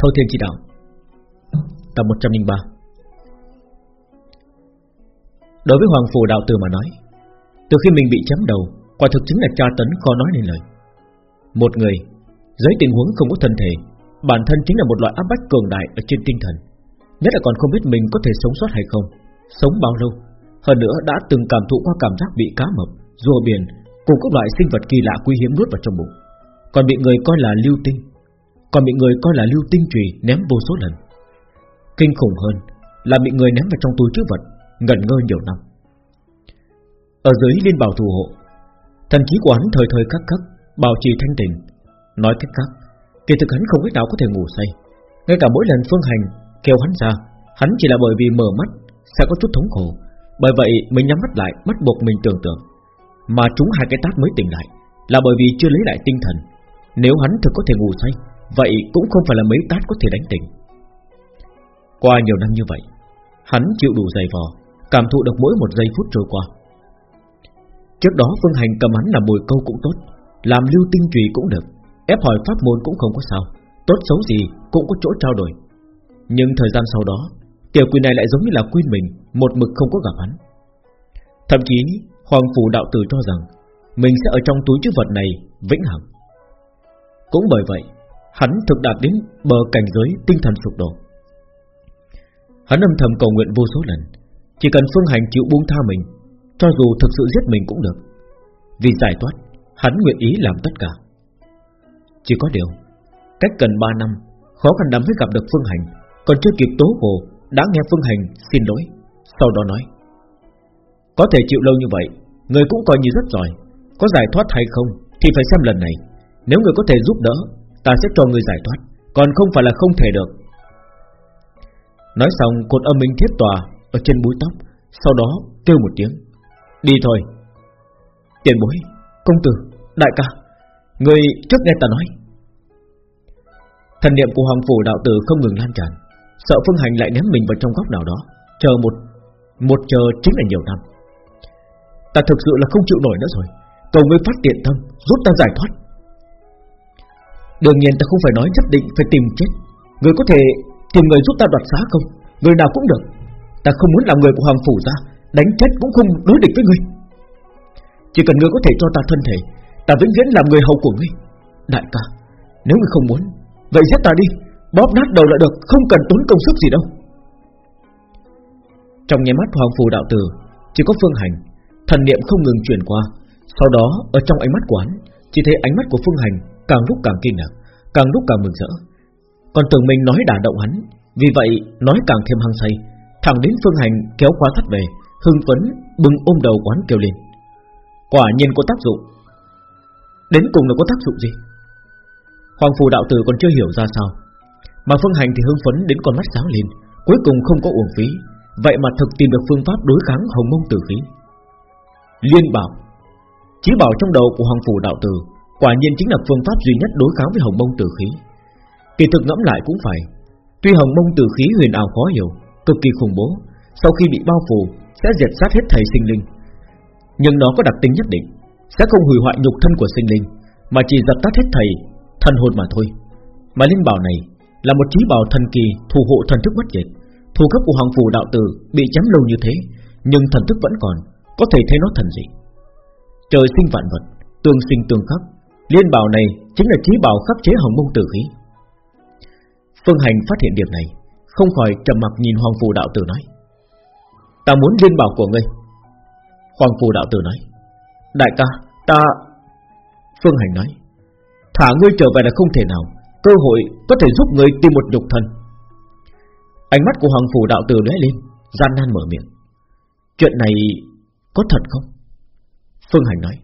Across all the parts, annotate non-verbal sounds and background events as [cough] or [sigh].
Thâu Thiên Chỉ Đạo. Tập 103 Đối với Hoàng Phủ Đạo Tử mà nói, Từ khi mình bị chém đầu, Quả thực chính là tra tấn khó nói nên lời. Một người, Dưới tình huống không có thân thể, Bản thân chính là một loại áp bách cường đại ở trên tinh thần. Nhất là còn không biết mình có thể sống sót hay không, Sống bao lâu. Hơn nữa đã từng cảm thụ qua cảm giác bị cá mập, Rùa biển Cùng các loại sinh vật kỳ lạ quý hiếm nuốt vào trong bụng. Còn bị người coi là lưu tinh còn bị người coi là lưu tinh trùy ném vô số lần. Kinh khủng hơn Là bị người ném vào trong túi chứa vật, Ngẩn ngơ nhiều năm. Ở dưới liên bảo thủ hộ, Thần trí của hắn thời thời khắc khắc Bảo trì thanh tình Nói cách khác, Kỳ thực hắn không biết nào có thể ngủ say. Ngay cả mỗi lần phương hành kêu hắn ra, Hắn chỉ là bởi vì mở mắt Sẽ có chút thống khổ, Bởi vậy mình nhắm mắt lại, Bắt buộc mình tưởng tượng. Mà chúng hai cái tát mới tỉnh lại Là bởi vì chưa lấy lại tinh thần. Nếu hắn thực có thể ngủ say Vậy cũng không phải là mấy tát có thể đánh tỉnh Qua nhiều năm như vậy, Hắn chịu đủ dày vò, Cảm thụ được mỗi một giây phút trôi qua. Trước đó Phương Hành cầm hắn làm bồi câu cũng tốt, Làm lưu tinh trùy cũng được, Ép hỏi pháp môn cũng không có sao, Tốt xấu gì cũng có chỗ trao đổi. Nhưng thời gian sau đó, Tiểu quỷ này lại giống như là quên mình, Một mực không có gặp hắn. Thậm chí, Hoàng Phủ Đạo Tử cho rằng, Mình sẽ ở trong túi chứa vật này Vĩnh hằng. Cũng bởi vậy Hắn thực đạt đến bờ cảnh giới tinh thần sụp đổ. Hắn âm thầm cầu nguyện vô số lần, Chỉ cần Phương Hành chịu buông tha mình, Cho dù thực sự giết mình cũng được. Vì giải thoát, Hắn nguyện ý làm tất cả. Chỉ có điều, Cách gần 3 năm, Khó khăn lắm mới gặp được Phương Hành, Còn chưa kịp tố hồ, Đã nghe Phương Hành xin lỗi, Sau đó nói, Có thể chịu lâu như vậy, Người cũng coi như rất giỏi, Có giải thoát hay không Thì phải xem lần này. Nếu người có thể giúp đỡ Ta sẽ cho người giải thoát, Còn không phải là không thể được. Nói xong, cột âm minh thiết tòa Ở trên búi tóc, Sau đó kêu một tiếng, Đi thôi. Tiền bối, Công tử, Đại ca, Người trước nghe ta nói. Thần niệm của Hoàng Phủ Đạo Tử không ngừng lan tràn, Sợ Phương Hành lại ném mình vào trong góc nào đó, Chờ một Một chờ chính là nhiều năm. Ta thực sự là không chịu nổi nữa rồi, Cầu ngươi phát tiện tâm, Giúp ta giải thoát. Đương nhiên ta không phải nói nhất định phải tìm chết. Người có thể tìm người giúp ta đoạt xá không? Người nào cũng được. Ta không muốn làm người của Hoàng Phủ ra, Đánh chết cũng không đối địch với ngươi Chỉ cần ngươi có thể cho ta thân thể, Ta vĩnh viễn làm người hầu của ngươi. Đại ca, Nếu ngươi không muốn, Vậy giết ta đi. Bóp nát đầu là được, Không cần tốn công sức gì đâu. Trong nháy mắt Hoàng Phủ đạo tử Chỉ có Phương Hành, Thần niệm không ngừng chuyển qua. Sau đó, ở trong ánh mắt của hắn Chỉ thấy ánh mắt của Phương Hành Càng lúc càng kinh ngạc, Càng lúc càng mừng rỡ. Còn tưởng mình nói đả động hắn, Vì vậy nói càng thêm hăng say, Thẳng đến Phương Hành kéo khóa thắt về, Hưng phấn bừng ôm đầu quán kêu lên. Quả nhiên có tác dụng. Đến cùng là có tác dụng gì? Hoàng phù đạo tử còn chưa hiểu ra sao, Mà Phương Hành thì hưng phấn đến con mắt sáng lên, Cuối cùng không có uổng phí. Vậy mà thực tìm được phương pháp đối kháng hồng mông tử khí. Liên bảo. Chí bảo trong đầu của Hoàng phủ đạo tử Quả nhiên chính là phương pháp duy nhất đối kháng với hồng mông tử khí. Kỳ thực ngẫm lại cũng phải, Tuy hồng mông tử khí huyền ảo khó hiểu, Cực kỳ khủng bố, Sau khi bị bao phủ, Sẽ diệt sát hết thầy sinh linh. Nhưng nó có đặc tính nhất định, Sẽ không hủy hoại nhục thân của sinh linh, Mà chỉ dập tắt hết thầy, Thần hồn mà thôi. Mà linh bảo này là một trí bảo thần kỳ Thủ hộ thần thức bất diệt, Thủ cấp của hoàng phủ đạo tử bị chém lâu như thế, Nhưng thần thức vẫn còn, Có thể thấy nó thần gì Trời sinh vạn vật, Tương sinh tương khắc Liên bảo này chính là trí bảo khắc chế hồng mông tử khí. Phương Hành phát hiện điểm này Không khỏi trầm mặc nhìn Hoàng Phù Đạo Tử nói Ta muốn liên bảo của ngươi. Hoàng Phù Đạo Tử nói Đại ca, ta Phương Hành nói Thả ngươi trở về là không thể nào Cơ hội có thể giúp ngươi tìm một nhục thân. Ánh mắt của Hoàng Phù Đạo Tử lóe lên Gian nan mở miệng Chuyện này có thật không? Phương Hành nói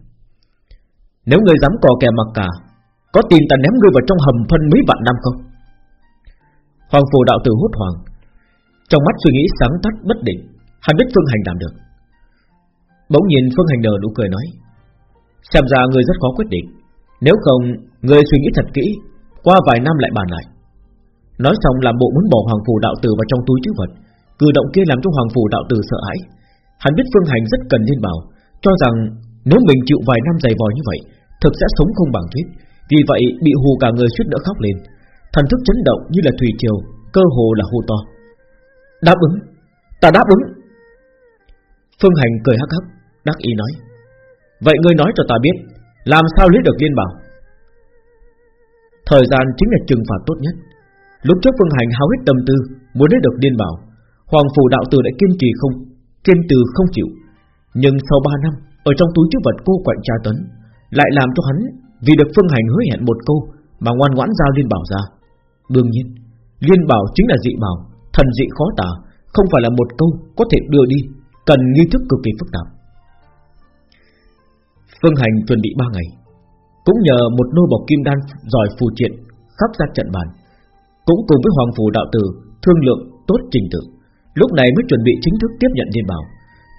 nếu ngươi dám cò kè mặc cả, Có tin ta ném ngươi vào trong hầm phân mấy vạn năm không? Hoàng Phủ Đạo Tử hốt hoảng, Trong mắt suy nghĩ sáng tắt bất định, Hắn biết Phương Hành làm được. Bỗng nhìn Phương Hành nở nụ cười nói, Xem ra người rất khó quyết định, Nếu không Người suy nghĩ thật kỹ, Qua vài năm lại bàn lại. Nói xong làm bộ muốn bỏ Hoàng Phù Đạo Tử vào trong túi chữ vật, Cử động kia làm cho Hoàng Phù Đạo Tử sợ hãi. Hắn biết Phương Hành rất cần liên bảo, Cho rằng nếu mình chịu vài năm dày vò như vậy Thực sẽ sống không bằng chết, Vì vậy bị hù cả người suýt đỡ khóc lên. Thần thức chấn động như là thủy triều Cơ hồ là hô to. Đáp ứng, ta đáp ứng. Phương Hành cười hắc hắc Đắc ý nói. Vậy ngươi nói cho ta biết Làm sao lấy được liên bảo? Thời gian chính là trừng phạt tốt nhất. Lúc trước Phương Hành hao hết tâm tư Muốn lấy được liên bảo Hoàng phủ đạo tử đã kiên trì không Kiên từ không chịu. Nhưng sau 3 năm Ở trong túi chứa vật cô quạnh tra tấn lại làm cho hắn Vì được Phương Hành hứa hẹn một câu Mà ngoan ngoãn giao liên bảo ra. Đương nhiên, Liên bảo chính là dị bảo, Thần dị khó tả, Không phải là một câu có thể đưa đi, Cần nghi thức cực kỳ phức tạp. Phương Hành chuẩn bị 3 ngày, Cũng nhờ một nô bọc kim đan giỏi phù triện Khắp ra trận bàn, Cũng cùng với Hoàng Phủ Đạo Tử Thương lượng tốt trình tự, Lúc này mới chuẩn bị chính thức tiếp nhận liên bảo,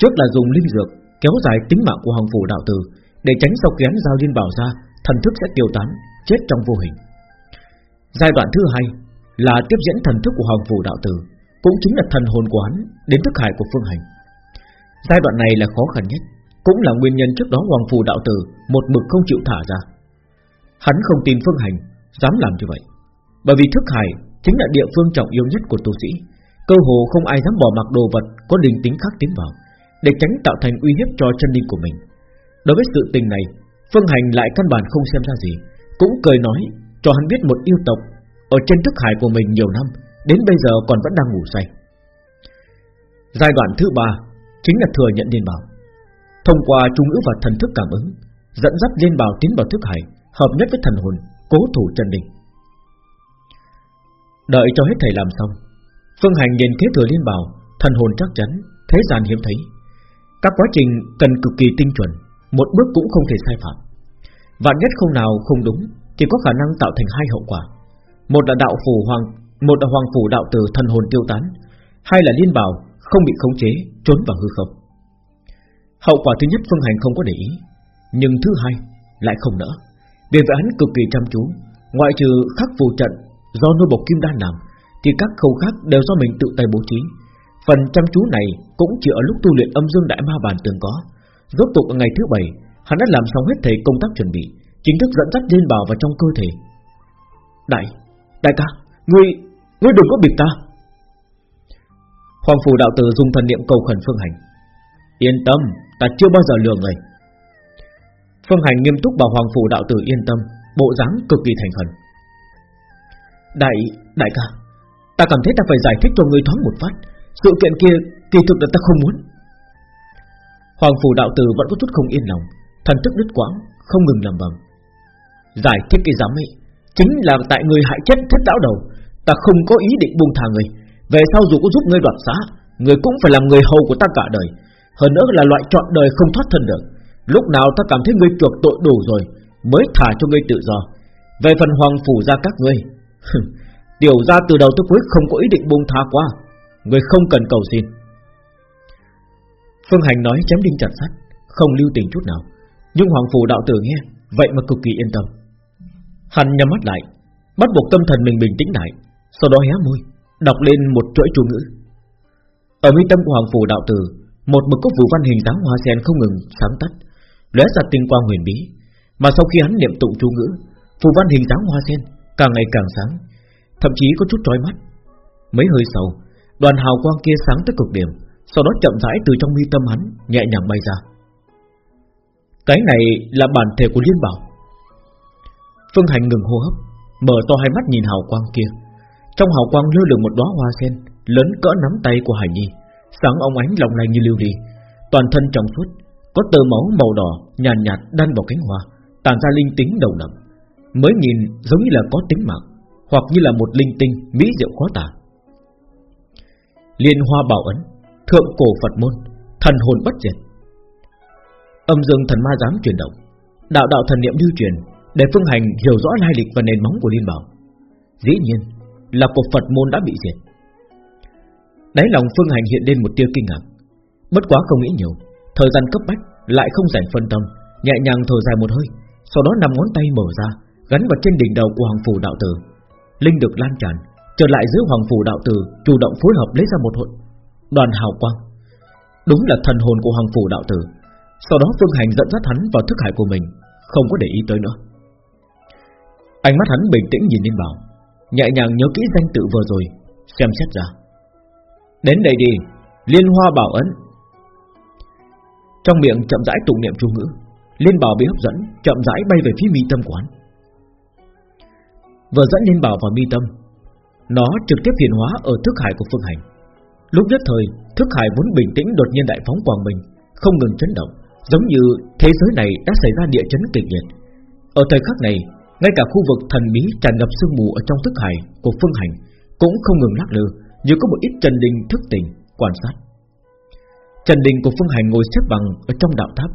Trước là dùng linh dược Kéo dài tính mạng của Hoàng Phủ Đạo Tử để tránh sau khi hắn giao liên bảo ra, Thần thức sẽ tiêu tán, Chết trong vô hình. Giai đoạn thứ hai là tiếp diễn thần thức của Hoàng Phủ Đạo Tử, Cũng chính là thần hồn quán Đến thức hải của Phương Hành. Giai đoạn này là khó khăn nhất, Cũng là nguyên nhân trước đó Hoàng Phủ Đạo Tử Một mực không chịu thả ra. Hắn không tin Phương Hành, Dám làm như vậy. Bởi vì thức hải chính là địa phương trọng yếu nhất của tu sĩ, Cơ hồ không ai dám bỏ mặc đồ vật Có linh tính khác tiến vào, Để tránh tạo thành uy hiếp cho chân linh của mình. Đối với sự tình này, Phương Hành lại căn bản không xem ra gì, Cũng cười nói cho hắn biết một yêu tộc Ở trên thức hải của mình nhiều năm, Đến bây giờ còn vẫn đang ngủ say. Giai đoạn thứ ba Chính là thừa nhận liên bảo. Thông qua trung ngữ và thần thức cảm ứng, Dẫn dắt liên bảo tiến vào thức hải, Hợp nhất với thần hồn, Cố thủ chân đình Đợi cho hết thầy làm xong, Phương hành nhìn kế thừa liên bảo, Thần hồn chắc chắn, Thế gian hiếm thấy. Các quá trình cần cực kỳ tinh chuẩn một bước cũng không thể sai phạm. Vạn nhất không nào không đúng, Thì có khả năng tạo thành hai hậu quả. Một là đạo phủ hoàng, Một là hoàng phủ đạo tử thần hồn tiêu tán. Hai là liên bảo không bị khống chế, Trốn vào hư không. Hậu quả thứ nhất Phương Hành không có để ý, Nhưng thứ hai lại không nỡ. Vì vậy hắn cực kỳ chăm chú, Ngoại trừ khắc phù trận Do nô bộc kim đan làm, Thì các khâu khác đều do mình tự tay bố trí. Phần chăm chú này cũng chỉ ở lúc tu luyện âm dương đại ma bản từng có. Rốt tục ở ngày thứ bảy Hắn đã làm xong hết thầy công tác chuẩn bị Chính thức dẫn dắt liên bảo vào trong cơ thể. Đại, đại ca Ngươi, ngươi đừng có bịp ta. Hoàng phủ đạo tử dùng thần niệm cầu khẩn Phương Hành. Yên tâm, ta chưa bao giờ lừa người. Phương Hành nghiêm túc bảo Hoàng phủ đạo tử yên tâm Bộ dáng cực kỳ thành khẩn. Đại, đại ca Ta cảm thấy ta phải giải thích cho ngươi thoáng một phát. Sự kiện kia kỳ thực là ta không muốn. Hoàng phủ đạo tử vẫn có chút không yên lòng, Thần thức đứt quãng, Không ngừng làm bầm Giải thích cái giám ấy, Chính là tại người hại chết thất lão đầu, Ta không có ý định buông thả người. Về sau dù có giúp ngươi đoạt xá, Người cũng phải làm người hầu của ta cả đời. Hơn nữa là loại chọn đời không thoát thân được. Lúc nào ta cảm thấy ngươi chuộc tội đủ rồi, Mới thả cho ngươi tự do. Về phần hoàng phủ ra các ngươi [laughs] Tiểu ra từ đầu tới cuối không có ý định buông tha qua Ngươi không cần cầu xin. Phương Hành nói chém đinh chặt sắt, Không lưu tình chút nào. Nhưng hoàng phủ đạo tử nghe, Vậy mà cực kỳ yên tâm. Hắn nhắm mắt lại, Bắt buộc tâm thần mình bình tĩnh lại, Sau đó hé môi, Đọc lên một chuỗi chú ngữ. Ở mi tâm của Hoàng Phủ Đạo Tử, Một bức cốc vũ văn hình dáng hoa sen không ngừng sáng tắt, lóe ra tinh quang huyền bí. Mà sau khi hắn niệm tụng chú ngữ, Phù văn hình dáng hoa sen càng ngày càng sáng, Thậm chí có chút trói mắt. Mấy hơi sau, Đoàn hào quang kia sáng tới cực điểm sau đó chậm rãi từ trong mi tâm hắn Nhẹ nhàng bay ra. Cái này là bản thể của Liên Bảo. Phương Hành ngừng hô hấp Mở to hai mắt nhìn hào quang kia. Trong hào quang lơ lửng một đóa hoa sen Lớn cỡ nắm tay của Hải Nhi. Sáng ông ánh lòng lanh như lưu ly. Toàn thân trong suốt Có tơ máu màu đỏ nhàn nhạt, nhạt đan vào cánh hoa Tàn ra linh tính đầu đậm. Mới nhìn giống như là có tính mạng Hoặc như là một linh tinh mỹ diệu khó tả. Liên hoa bảo ấn. Thượng cổ Phật môn, Thần hồn bất diệt. Âm dương thần ma dám chuyển động, Đạo đạo thần niệm lưu truyền để Phương Hành hiểu rõ lai lịch và nền móng của Liên Bảo. Dĩ nhiên là cổ Phật môn đã bị diệt. Đáy lòng Phương Hành hiện lên một tia kinh ngạc. Bất quá không nghĩ nhiều, Thời gian cấp bách lại không rảnh phân tâm, Nhẹ nhàng thở dài một hơi, Sau đó nằm ngón tay mở ra, Gắn vào trên đỉnh đầu của Hoàng Phủ Đạo Tử Linh được lan tràn, Trở lại giữa Hoàng Phủ Đạo Tử Chủ động phối hợp lấy ra một hội Đoàn hào quang. Đúng là thần hồn của Hoàng Phủ Đạo Tử. Sau đó Phương Hành dẫn dắt hắn vào thức hải của mình, Không có để ý tới nữa. Ánh mắt hắn bình tĩnh nhìn Liên Bảo, Nhẹ nhàng nhớ kỹ danh tự vừa rồi, Xem xét ra. Đến đây đi, Liên hoa bảo ấn. Trong miệng chậm rãi tụng niệm chú ngữ, Liên bảo bị hấp dẫn, Chậm rãi bay về phía mi tâm quán. Vừa dẫn Liên bảo vào mi tâm, Nó trực tiếp hiện hóa ở thức hải của Phương Hành. Lúc nhất thời, Thức hải vốn bình tĩnh đột nhiên đại phóng quang minh Không ngừng chấn động, Giống như thế giới này đã xảy ra địa chấn kịch liệt. Ở thời khắc này, Ngay cả khu vực thần bí tràn ngập sương mù Ở trong thức hải của Phương Hành Cũng không ngừng lắc lư, Như có một ít trần đình thức tỉnh quan sát. Trần đình của Phương Hành ngồi xếp bằng Ở trong đạo tháp,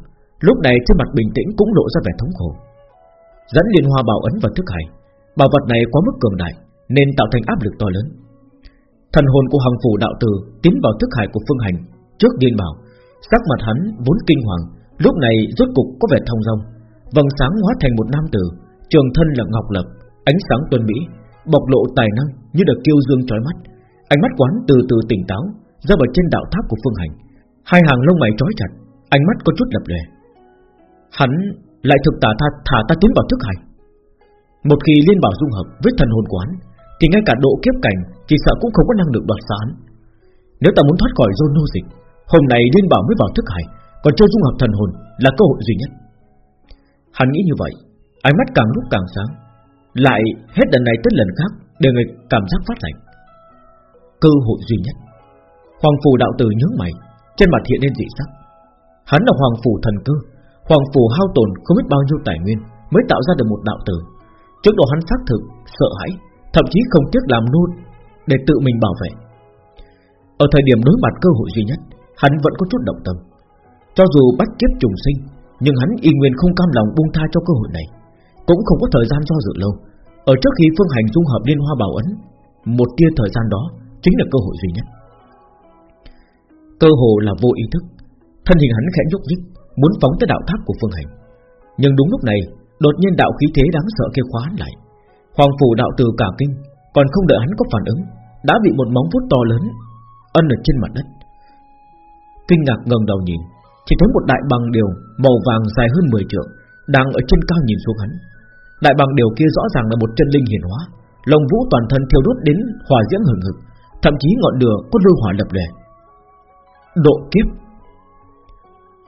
Lúc này trên mặt bình tĩnh cũng lộ ra vẻ thống khổ. Dẫn liên hoa bảo ấn vào thức hải, Bảo vật này quá mức cường đại, Nên tạo thành áp lực to lớn. Thần hồn của Hằng Phủ Đạo Tử tiến vào thức hải của Phương Hành. Trước điên bảo, Sắc mặt hắn vốn kinh hoàng, Lúc này rốt cục có vẻ thông dong. Vầng sáng hóa thành một nam tử, Trường thân là ngọc lập, Ánh sáng tuân mỹ, Bộc lộ tài năng như được kiêu dương trói mắt. Ánh mắt quán từ từ tỉnh táo ra vào trên đạo tháp của Phương Hành. Hai hàng lông mày trói chặt, Ánh mắt có chút lập lè Hắn lại thực tả tha, thả ta tiến vào thức hải. Một khi liên bảo dung hợp với thần hồn quán thì ngay cả độ kiếp cảnh Chỉ sợ cũng không có năng lực đoạt sán Nếu ta muốn thoát khỏi zone nô dịch Hôm nay liên bảo mới vào thức hải Còn chơi dung hợp thần hồn là cơ hội duy nhất. Hắn nghĩ như vậy Ánh mắt càng lúc càng sáng Lại hết lần này tới lần khác để người cảm giác phát lạnh. Cơ hội duy nhất. Hoàng phù đạo tử nhướng mày Trên mặt hiện lên dị sắc. Hắn là hoàng phủ thần cơ Hoàng phủ hao tổn không biết bao nhiêu tài nguyên Mới tạo ra được một đạo tử Trước đó hắn xác thực, sợ hãi Thậm chí không tiếc làm nôn Để tự mình bảo vệ. Ở thời điểm đối mặt cơ hội duy nhất, Hắn vẫn có chút động tâm. Cho dù bắt kiếp trùng sinh, Nhưng hắn y nguyên không cam lòng buông tha cho cơ hội này, Cũng không có thời gian do dự lâu. Ở trước khi phương hành dung hợp liên hoa bảo ấn, Một tia thời gian đó Chính là cơ hội duy nhất. Cơ hồ là vô ý thức, Thân hình hắn khẽ nhúc nhích, Muốn phóng tới đạo tháp của phương hành. Nhưng đúng lúc này, Đột nhiên đạo khí thế đáng sợ kia khóa lại. Hoàng phủ đạo tử cả kinh, Còn không đợi hắn có phản ứng, Đã bị một móng vuốt to lớn Ân ở trên mặt đất. Kinh ngạc ngẩng đầu nhìn, Chỉ thấy một đại bằng điều màu vàng dài hơn 10 trượng Đang ở trên cao nhìn xuống hắn. Đại bằng điều kia rõ ràng là một chân linh hiển hóa Lồng vũ toàn thân thiêu đốt đến hỏa diễm hừng hực, Thậm chí ngọn lửa có lôi hỏa lập lè Độ kiếp.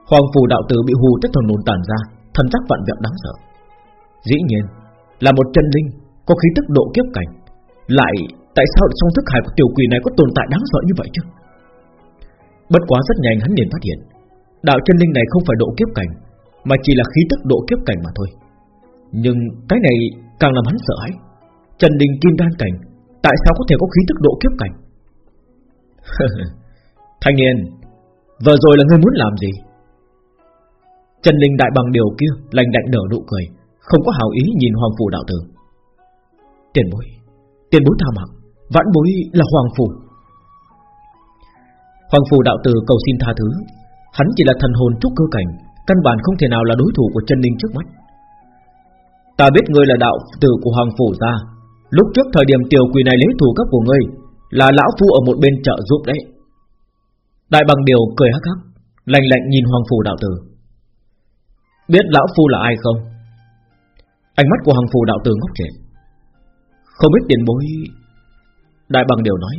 Hoàng phù đạo tử bị hù tới thần nồn tàn ra, Thần sắc vạn vẹo đáng sợ. Dĩ nhiên, là một chân linh có khí tức độ kiếp cảnh. Lại, tại sao trong thức hải của tiểu quỷ này Có tồn tại đáng sợ như vậy chứ? Bất quá rất nhanh hắn liền phát hiện, Đạo chân linh này không phải độ kiếp cảnh, Mà chỉ là khí tức độ kiếp cảnh mà thôi. Nhưng cái này càng làm hắn sợ hãi. Trần Đình Kim Đan Cảnh, Tại sao có thể có khí tức độ kiếp cảnh? [laughs] Thanh niên Vừa rồi là ngươi muốn làm gì? Trần Linh đại bằng điều kia Lành đạnh nở nụ cười, Không có hào ý nhìn Hoàng Phủ đạo tử. Tiền bối. Tiền bối tha mạng. Vãn bối là Hoàng Phủ Hoàng Phủ đạo tử cầu xin tha thứ. Hắn chỉ là thần hồn trúc cơ cảnh, Căn bản không thể nào là đối thủ của chân Linh trước mắt. Ta biết ngươi là đạo tử của Hoàng Phủ gia Lúc trước thời điểm tiểu quỷ này lấy thủ cấp của ngươi, Là lão phu ở một bên trợ giúp đấy. Đại bằng điều cười hắc hắc, Lạnh lạnh nhìn Hoàng Phủ đạo tử Biết lão phu là ai không? Ánh mắt của Hoàng Phủ đạo tử ngốc trệ. Không biết tiền bối. Đại bằng đều nói,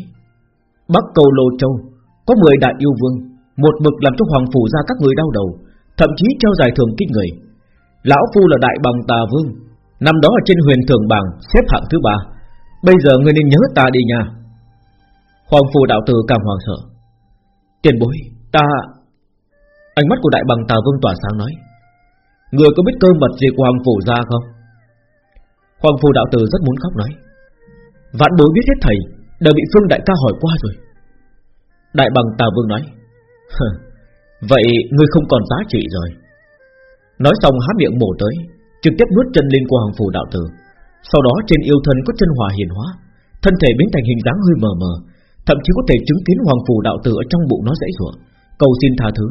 Bắc cầu lô châu, Có 10 đại yêu vương, Một mực làm cho Hoàng Phủ ra các người đau đầu, Thậm chí treo giải thưởng kinh người. Lão phu là đại bằng tà vương, Năm đó ở trên huyền thường bảng Xếp hạng thứ ba, Bây giờ người nên nhớ ta đi nha. Hoàng Phủ đạo tử càng hoàng sợ. Tiền bối, ta Ánh mắt của đại bằng tà vương tỏa sáng nói, Người có biết cơ mật gì của Hoàng Phủ ra không? Hoàng Phủ đạo tử rất muốn khóc nói vạn bối biết hết thầy, đã bị Phương Đại ca hỏi qua rồi. Đại bằng tà vương nói Vậy ngươi không còn giá trị rồi. Nói xong há miệng mổ tới, Trực tiếp nuốt chân linh của Hoàng Phủ đạo tử. Sau đó trên yêu thân có chân hòa hiền hóa, Thân thể biến thành hình dáng hơi mờ mờ, Thậm chí có thể chứng kiến Hoàng Phủ đạo tử ở trong bụng nó dãy rủa Cầu xin tha thứ.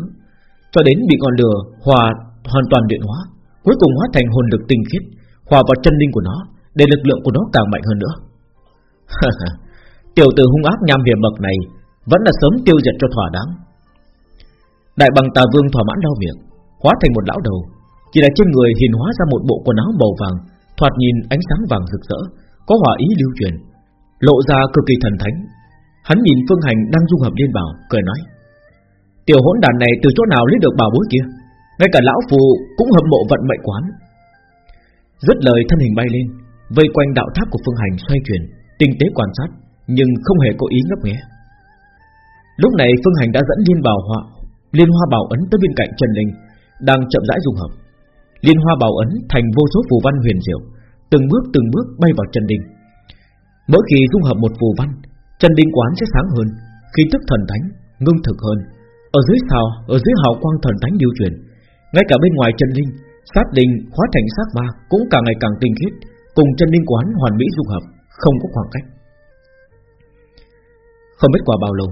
Cho đến bị ngọn lửa hòa hoàn toàn điện hóa, Cuối cùng hóa thành hồn lực tinh khiết, Hòa vào chân linh của nó, Để lực lượng của nó càng mạnh hơn nữa. [laughs] Tiểu tử hung ác nham hiểm bậc này Vẫn là sớm tiêu diệt cho thỏa đáng. Đại bằng tà vương thỏa mãn đau miệng, Hóa thành một lão đầu, Chỉ là trên người hiền hóa ra một bộ quần áo màu vàng, Thoạt nhìn ánh sáng vàng rực rỡ, Có hỏa ý lưu truyền, Lộ ra cực kỳ thần thánh. Hắn nhìn Phương Hành đang dung hợp liên bảo, Cười nói, Tiểu hỗn đàn này từ chỗ nào lấy được bảo bối kia? Ngay cả lão phù cũng hâm mộ vận mệnh quán. Dứt lời thân hình bay lên, Vây quanh đạo tháp của Phương Hành xoay chuyển Tinh tế quan sát Nhưng không hề có ý ngấp nghé. Lúc này Phương Hành đã dẫn liên bảo họa Liên hoa bảo ấn tới bên cạnh Trần Linh Đang chậm rãi dung hợp. Liên hoa bảo ấn thành vô số phù văn huyền diệu Từng bước từng bước bay vào Trần Linh. Mỗi khi dung hợp một phù văn Trần Linh quán sẽ sáng hơn Khí tức thần thánh, ngưng thực hơn. Ở dưới sao, ở dưới hào quang thần thánh điều chuyển Ngay cả bên ngoài Trần Linh Sát linh hóa thành sát ba Cũng càng ngày càng tinh khiết Cùng trần linh quán hoàn mỹ dung hợp. Không có khoảng cách. Không biết qua bao lâu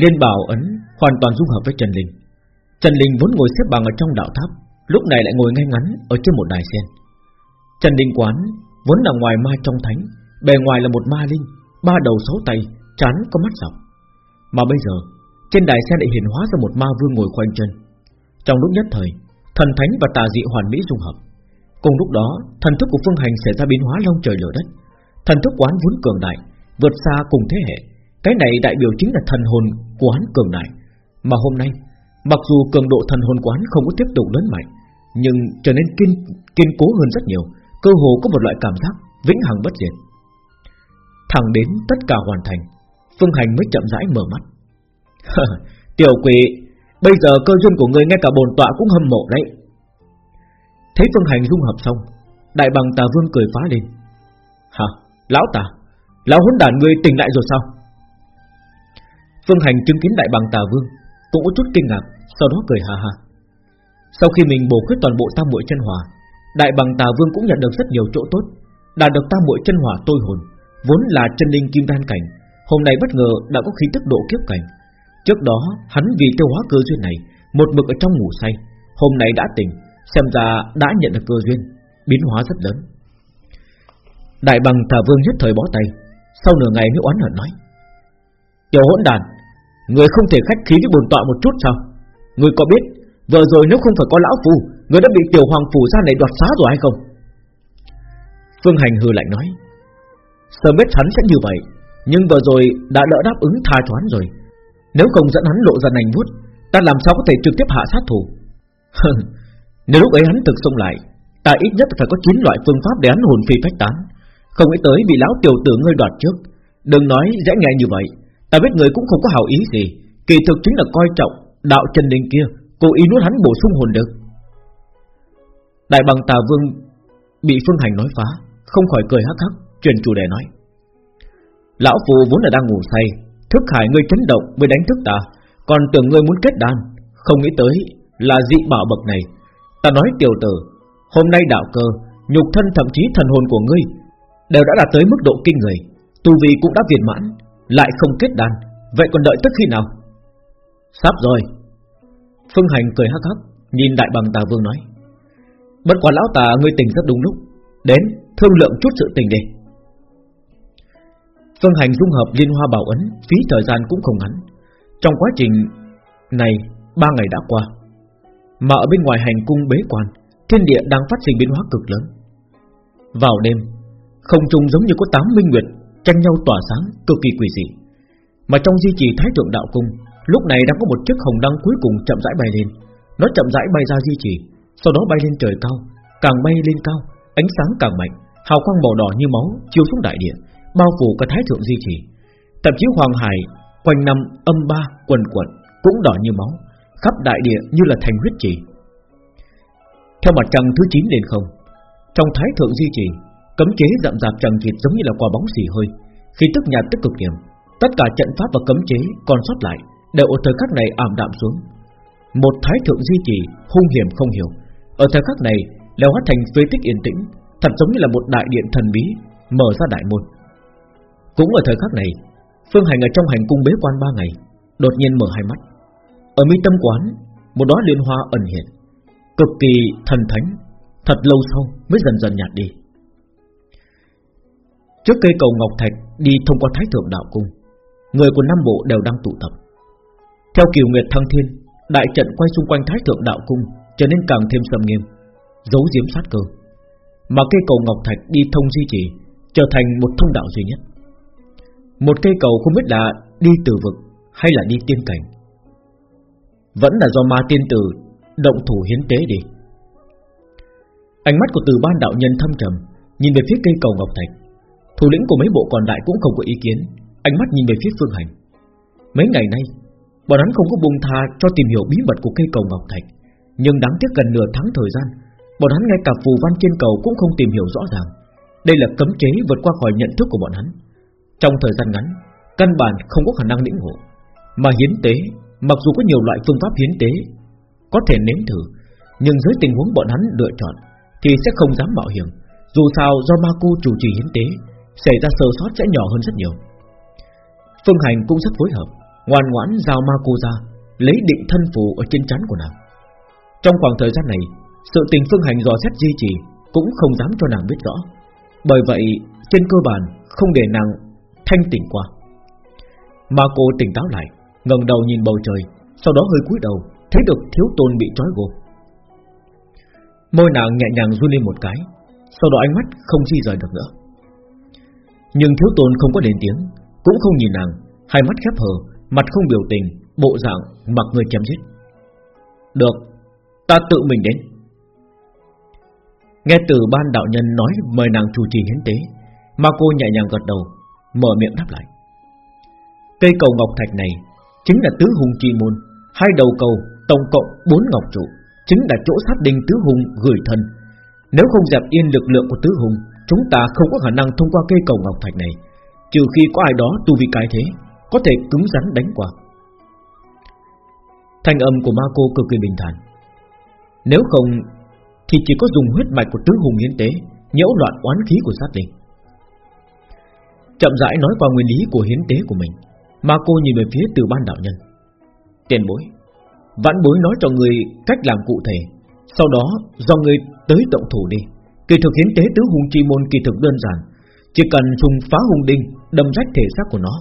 Liên bảo ấn hoàn toàn dung hợp với Trần Linh. Trần Linh vốn ngồi xếp bằng ở trong đạo tháp Lúc này lại ngồi ngay ngắn Ở trên một đài sen. Trần Linh quán vốn là ngoài ma trong thánh Bề ngoài là một ma linh Ba đầu sáu tay, chán có mắt dọc. Mà bây giờ Trên đài sen lại hiện hóa ra một ma vương ngồi khoanh chân. Trong lúc nhất thời Thần thánh và tà dị hoàn mỹ dung hợp. Cùng lúc đó thần thức của phương hành xảy ra biến hóa long trời lở đất. Thần thức quán vốn cường đại Vượt xa cùng thế hệ. Cái này đại biểu chính là thần hồn quán cường đại. Mà hôm nay Mặc dù cường độ thần hồn quán không có tiếp tục lớn mạnh Nhưng trở nên kiên, kiên cố hơn rất nhiều Cơ hồ có một loại cảm giác Vĩnh hằng bất diệt. Thẳng đến tất cả hoàn thành Phương Hành mới chậm rãi mở mắt. [laughs] Tiểu quỷ Bây giờ cơ duyên của ngươi ngay cả bồn tọa cũng hâm mộ đấy. Thấy Phương Hành dung hợp xong Đại bằng tà vương cười phá lên. Hả? Lão tà Lão hỗn đản ngươi tỉnh lại rồi sao? Phương Hành chứng kiến đại bằng tà vương, Cũng có chút kinh ngạc, Sau đó cười hà hà Sau khi mình bổ khuyết toàn bộ tam muội chân hỏa, Đại bằng tà vương cũng nhận được rất nhiều chỗ tốt. Đạt được tam muội chân hỏa tôi hồn, Vốn là chân linh kim đan cảnh, Hôm nay bất ngờ đã có khí tức độ kiếp cảnh. Trước đó, hắn vì tiêu hóa cơ duyên này, Một mực ở trong ngủ say, Hôm nay đã tỉnh, Xem ra đã nhận được cơ duyên, Biến hóa rất lớn. Đại bằng tà vương nhất thời bó tay. Sau nửa ngày mới oán hận nói, Tiểu hỗn đàn, Người không thể khách khí với bồn tọa một chút sao? Người có biết, Vừa rồi nếu không phải có lão phù, Người đã bị tiểu hoàng phủ ra này đoạt xá rồi hay không? Phương Hành hừ lạnh nói, Sớm biết hắn sẽ như vậy, Nhưng vừa rồi đã đỡ đáp ứng tha choán rồi. Nếu không dẫn hắn lộ ra nành vuốt, Ta làm sao có thể trực tiếp hạ sát thủ? [laughs] Nếu lúc ấy hắn thực xông lại, Ta ít nhất phải có 9 loại phương pháp để hắn hồn phi phách tán. Không nghĩ tới bị lão tiểu tử ngươi đoạt trước. Đừng nói dễ nghe như vậy. Ta biết người cũng không có hảo ý gì. Kỳ thực chính là coi trọng đạo chân linh kia. Cố ý nuốt hắn bổ sung hồn được Đại bằng tà vương Bị phương hành nói phá. Không khỏi cười hắc hắc, Truyền chủ đề nói. Lão phù vốn là đang ngủ say. Thức hải ngươi chấn động mới đánh thức ta. Còn tưởng ngươi muốn kết đan. Không nghĩ tới là dị bảo bậc này. Ta nói tiểu tử, Hôm nay đạo cơ, Nhục thân thậm chí thần hồn của ngươi Đều đã đạt tới mức độ kinh người. Tu vi cũng đã viên mãn, Lại không kết đan. Vậy còn đợi tức khi nào? Sắp rồi. Phương Hành cười hắc hắc, Nhìn đại bằng tà vương nói. Bất quá lão tà, ngươi tỉnh rất đúng lúc. Đến, thương lượng chút sự tình đi. Phương Hành dung hợp liên hoa bảo ấn, Phí thời gian cũng không ngắn. Trong quá trình này, Ba ngày đã qua. Mà ở bên ngoài hành cung bế quan, Thiên địa đang phát sinh biến hóa cực lớn. Vào đêm không trùng giống như có tám minh nguyệt Tranh nhau tỏa sáng cực kỳ quỷ dị Mà trong di trì thái thượng đạo cung Lúc này đang có một chiếc hồng đăng cuối cùng chậm rãi bay lên Nó chậm rãi bay ra di trì Sau đó bay lên trời cao Càng bay lên cao Ánh sáng càng mạnh Hào quang màu đỏ như máu chiếu xuống đại địa bao phủ cả thái thượng di trì. Thậm chí hoàng hải quanh năm âm ba quần quật cũng đỏ như máu, khắp đại địa như là thành huyết trì. Theo mặt trăng thứ 9 lên không, trong thái thượng di trì, cấm chế dặm dạp chẳng chịt giống như là quả bóng xì hơi, khi tức nhạt tức cực điểm, tất cả trận pháp và cấm chế còn sót lại đều ở thời khắc này ảm đạm xuống. Một thái thượng di trì hung hiểm không hiểu, ở thời khắc này đều hóa thành phế tích yên tĩnh, thật giống như là một đại điện thần bí mở ra đại môn. Cũng ở thời khắc này Phương Hành ở trong hành cung bế quan ba ngày Đột nhiên mở hai mắt Ở mi tâm quán Một đóa liên hoa ẩn hiện Cực kỳ thần thánh Thật lâu sau mới dần dần nhạt đi Trước cây cầu Ngọc Thạch Đi thông qua Thái Thượng Đạo Cung, Người của Nam Bộ đều đang tụ tập. Theo kiều nguyệt thăng thiên, Đại trận quay xung quanh Thái Thượng Đạo Cung Trở nên càng thêm sầm nghiêm, Giấu giếm sát cơ, Mà cây cầu Ngọc Thạch đi thông di trì Trở thành một thông đạo duy nhất. Một cây cầu không biết là đi từ vực Hay là đi tiên cảnh. Vẫn là do ma tiên tử Động thủ hiến tế đi. Ánh mắt của từ ban đạo nhân thâm trầm Nhìn về phía cây cầu Ngọc Thạch Thủ lĩnh của mấy bộ còn lại cũng không có ý kiến. Ánh mắt nhìn về phía Phương Hành. Mấy ngày nay, Bọn hắn không có buông tha cho tìm hiểu bí mật của cây cầu Ngọc Thạch. Nhưng đáng tiếc gần nửa tháng thời gian, Bọn hắn ngay cả phù văn trên cầu cũng không tìm hiểu rõ ràng. Đây là cấm chế vượt qua khỏi nhận thức của bọn hắn. Trong thời gian ngắn, Căn bản không có khả năng lĩnh ngộ. Mà hiến tế, Mặc dù có nhiều loại phương pháp hiến tế, Có thể nếm thử, Nhưng dưới tình huống bọn hắn lựa chọn Thì sẽ không dám mạo hiểm. Dù sao do ma cô chủ trì hiến tế Xảy ra sơ sót sẽ nhỏ hơn rất nhiều. Phương Hành cũng rất phối hợp, Ngoan ngoãn giao ma cô ra, Lấy định thân phù ở trên chắn của nàng. Trong khoảng thời gian này, Sự tình Phương Hành dò xét duy trì Cũng không dám cho nàng biết rõ. Bởi vậy, trên cơ bản Không để nàng thanh tỉnh qua. Ma cô tỉnh táo lại, ngẩng đầu nhìn bầu trời, Sau đó hơi cúi đầu, Thấy được thiếu tôn bị trói gô. Môi nàng nhẹ nhàng run lên một cái, Sau đó ánh mắt không di rời được nữa. Nhưng thiếu tôn không có lên tiếng, Cũng không nhìn nàng, Hai mắt khép hờ, Mặt không biểu tình, Bộ dạng mặc người chém giết. Được, Ta tự mình đến. Nghe từ ban đạo nhân nói Mời nàng chủ trì hiến tế Mà cô nhẹ nhàng gật đầu, Mở miệng đáp lại. Cây cầu ngọc thạch này Chính là tứ hùng chi môn, Hai đầu cầu tổng cộng bốn ngọc trụ, Chính là chỗ sát đinh tứ hùng gửi thân Nếu không dẹp yên lực lượng của tứ hùng Chúng ta không có khả năng thông qua cây cầu ngọc thạch này, Trừ khi có ai đó tu vi cái thế, Có thể cứng rắn đánh qua. Thanh âm của ma cô cực kỳ bình thản. Nếu không, Thì chỉ có dùng huyết mạch của tứ hùng hiến tế, Nhiễu loạn oán khí của sát linh. Chậm rãi nói qua nguyên lý của hiến tế của mình, Ma cô nhìn về phía từ ban đạo nhân. Tiền bối, Vãn bối nói cho người cách làm cụ thể, Sau đó do người tới động thủ đi. Kỳ thực hiến tế tứ hùng chi môn kỳ thực đơn giản. Chỉ cần dùng phá hùng đinh, Đâm rách thể xác của nó,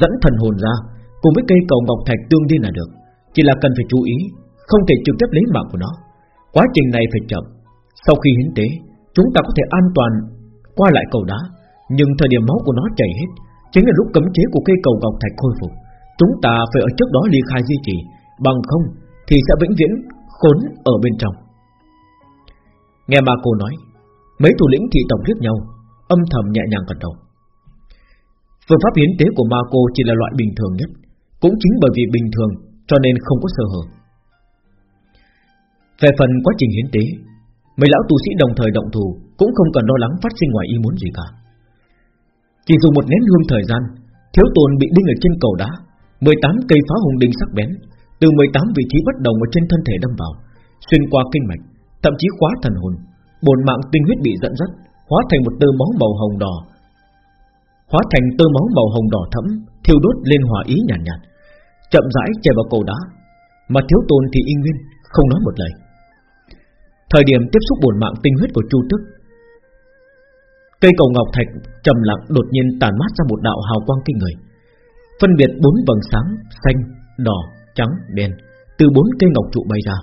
Dẫn thần hồn ra, Cùng với cây cầu ngọc thạch tương đi là được. Chỉ là cần phải chú ý, Không thể trực tiếp lấy mạng của nó. Quá trình này phải chậm. Sau khi hiến tế, Chúng ta có thể an toàn qua lại cầu đá, Nhưng thời điểm máu của nó chảy hết, Chính là lúc cấm chế của cây cầu ngọc thạch khôi phục. Chúng ta phải ở trước đó ly khai duy trì, Bằng không thì sẽ vĩnh viễn khốn ở bên trong. Nghe ma cô nói Mấy thủ lĩnh thị tổng liếc nhau, Âm thầm nhẹ nhàng gật đầu. Phương pháp hiến tế của ma cô chỉ là loại bình thường nhất, Cũng chính bởi vì bình thường Cho nên không có sơ hở. Về phần quá trình hiến tế, Mấy lão tu sĩ đồng thời động thủ Cũng không cần lo lắng phát sinh ngoài ý muốn gì cả. Chỉ dùng một nén hương thời gian, Thiếu tồn bị đinh ở trên cầu đá 18 cây phá hùng đinh sắc bén, Từ 18 vị trí bất đồng ở trên thân thể đâm vào, Xuyên qua kinh mạch, Thậm chí khóa thần hồn. Bồn mạng tinh huyết bị dẫn dắt Hóa thành một tơ máu màu hồng đỏ. Hóa thành tơ máu màu hồng đỏ thẫm Thiêu đốt lên hỏa ý nhàn nhạt, nhạt. Chậm rãi chảy vào cầu đá. Mà thiếu tôn thì y nguyên Không nói một lời. Thời điểm tiếp xúc bổn mạng tinh huyết của Chu Tức Cây cầu ngọc thạch trầm lặng đột nhiên tàn mát ra một đạo hào quang kinh người. Phân biệt bốn vầng sáng Xanh, đỏ, trắng, đen Từ bốn cây ngọc trụ bay ra.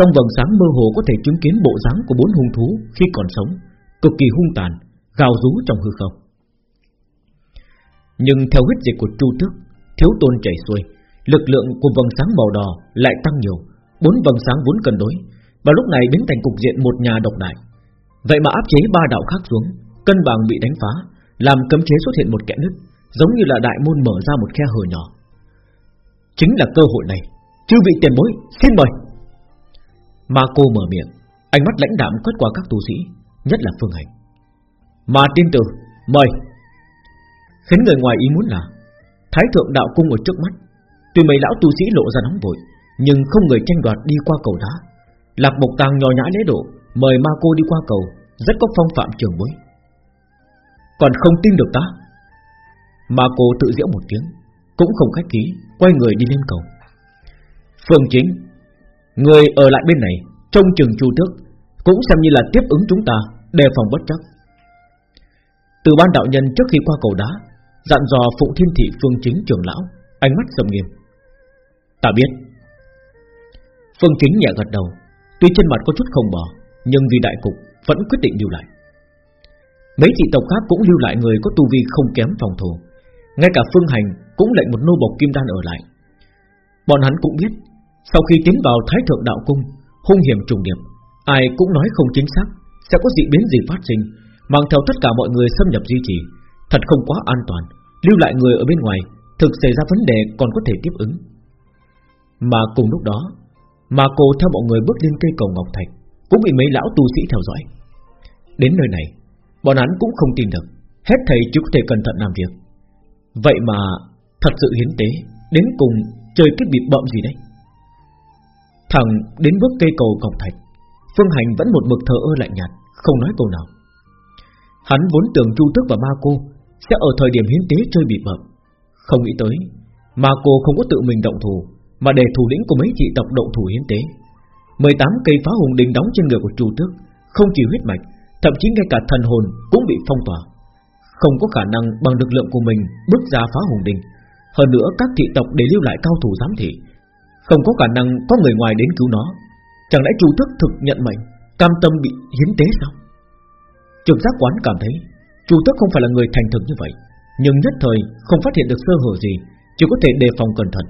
Trong vầng sáng mơ hồ có thể chứng kiến bộ dáng Của bốn hung thú khi còn sống Cực kỳ hung tàn, gào rú trong hư không. Nhưng theo huyết dịch của Chu Tước Thiếu tôn chảy xuôi Lực lượng của vầng sáng màu đỏ lại tăng nhiều Bốn vầng sáng vốn cân đối Và lúc này biến thành cục diện một nhà độc đại. Vậy mà áp chế ba đạo khác xuống Cân bằng bị đánh phá Làm cấm chế xuất hiện một kẽ nứt Giống như là đại môn mở ra một khe hở nhỏ. Chính là cơ hội này Chư vị tiền bối xin mời. Ma cô mở miệng, Ánh mắt lãnh đạm quét qua các tu sĩ, Nhất là Phương Hành. Mà tiên tử, mời. Khiến người ngoài ý muốn là, Thái thượng đạo cung ở trước mắt, Tuy mấy lão tu sĩ lộ ra nóng vội, Nhưng không người tranh đoạt đi qua cầu đá. Lạc Mộc Tàng nhỏ nhã lễ độ, Mời ma cô đi qua cầu, Rất có phong phạm trường bối. Còn không tin được ta? Ma cô tự giễu một tiếng, Cũng không khách khí, Quay người đi lên cầu. Phương chính Người ở lại bên này, Trông chừng chu tước, Cũng xem như là tiếp ứng chúng ta, Đề phòng bất chắc. Từ ban đạo nhân trước khi qua cầu đá, Dặn dò Phụng Thiên Thị Phương Chính trưởng lão, Ánh mắt sầm nghiêm. Ta biết. Phương Chính nhẹ gật đầu, Tuy trên mặt có chút không bỏ, Nhưng vì đại cục, vẫn quyết định lưu lại. Mấy thị tộc khác cũng lưu lại người có tu vi không kém phòng thủ. Ngay cả Phương Hành cũng lệnh một nô bộc kim đan ở lại. Bọn hắn cũng biết sau khi tiến vào Thái Thượng Đạo Cung, Hung hiểm trùng điệp, Ai cũng nói không chính xác Sẽ có dị biến gì phát sinh, Mang theo tất cả mọi người xâm nhập duy trì. Thật không quá an toàn, Lưu lại người ở bên ngoài Thực xảy ra vấn đề còn có thể tiếp ứng. Mà cùng lúc đó Mà cô theo mọi người bước lên cây cầu Ngọc Thạch, Cũng bị mấy lão tu sĩ theo dõi. Đến nơi này, Bọn hắn cũng không tin được, Hết thầy chứ có thể cẩn thận làm việc. Vậy mà thật sự hiến tế, Đến cùng chơi cái bị bậm gì đấy? Thẳng đến bước cây cầu cổng Thạch, Phương Hành vẫn một mực thờ ơ lạnh nhạt, Không nói câu nào. Hắn vốn tưởng Chu Tước và Ma Cô Sẽ ở thời điểm hiến tế chơi bị bậm Không nghĩ tới, Ma Cô không có tự mình động thủ, Mà để thủ lĩnh của mấy thị tộc động thủ hiến tế. 18 cây phá hùng đình đóng trên người của Chu Tước Không chỉ huyết mạch, Thậm chí ngay cả thần hồn cũng bị phong tỏa. Không có khả năng bằng lực lượng của mình Bước ra phá hùng đình. Hơn nữa, các thị tộc để lưu lại cao thủ giám thị không có khả năng có người ngoài đến cứu nó. Chẳng lẽ Chu Tước thực nhận mệnh, Cam tâm bị hiến tế sao? Trường giác quán cảm thấy Chu Tước không phải là người thành thực như vậy, Nhưng nhất thời không phát hiện được sơ hở gì, Chỉ có thể đề phòng cẩn thận.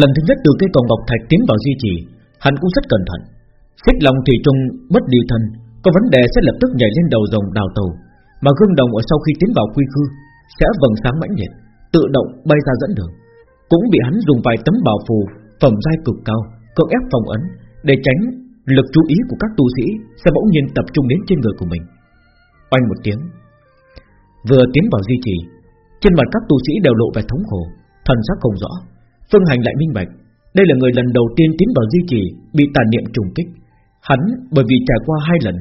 Lần thứ nhất từ cây cầu ngọc thạch tiến vào di trì, Hắn cũng rất cẩn thận. Xích lòng thủy trung bất đi thân, Có vấn đề sẽ lập tức nhảy lên đầu rồng đào tàu, Mà gương đồng ở sau khi tiến vào quy khư Sẽ vầng sáng mãnh liệt, Tự động bay ra dẫn đường. Cũng bị hắn dùng vài tấm bảo phù, Phẩm giai cực cao, Cưỡng ép phòng ấn, Để tránh lực chú ý của các tu sĩ Sẽ bỗng nhiên tập trung đến trên người của mình. Oanh một tiếng, Vừa tiến vào di trì, Trên mặt các tu sĩ đều lộ vẻ thống khổ, Thần sắc không rõ, Phương Hành lại minh bạch. Đây là người lần đầu tiên tiến vào di trì Bị tàn niệm trùng kích. Hắn, bởi vì trải qua hai lần,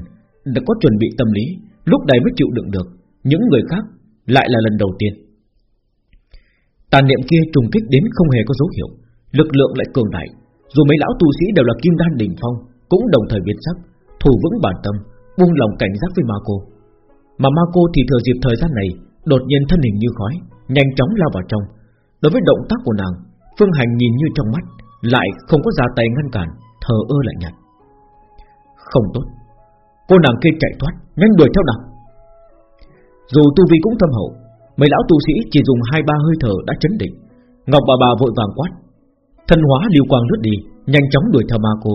Đã có chuẩn bị tâm lý, Lúc này mới chịu đựng được. Những người khác lại là lần đầu tiên. Tàn niệm kia trùng kích đến không hề có dấu hiệu. Lực lượng lại cường đại. Dù mấy lão tu sĩ đều là kim đan đỉnh phong, Cũng đồng thời biến sắc Thủ vững bản tâm, Buông lòng cảnh giác với ma cô. Mà ma cô thì thừa dịp thời gian này, Đột nhiên thân hình như khói, Nhanh chóng lao vào trong. Đối với động tác của nàng, Phương Hành nhìn như trong mắt, Lại không có ra tay ngăn cản, Thờ ơ lại nhạt. Không tốt. Cô nàng kia chạy thoát, Nhanh đuổi theo nàng. Dù tu vi cũng thâm hậu Mấy lão tu sĩ chỉ dùng hai ba hơi thở đã chấn định. Ngọc bà bà vội vàng quát. Thân hóa liêu quang lướt đi Nhanh chóng đuổi theo ma cô.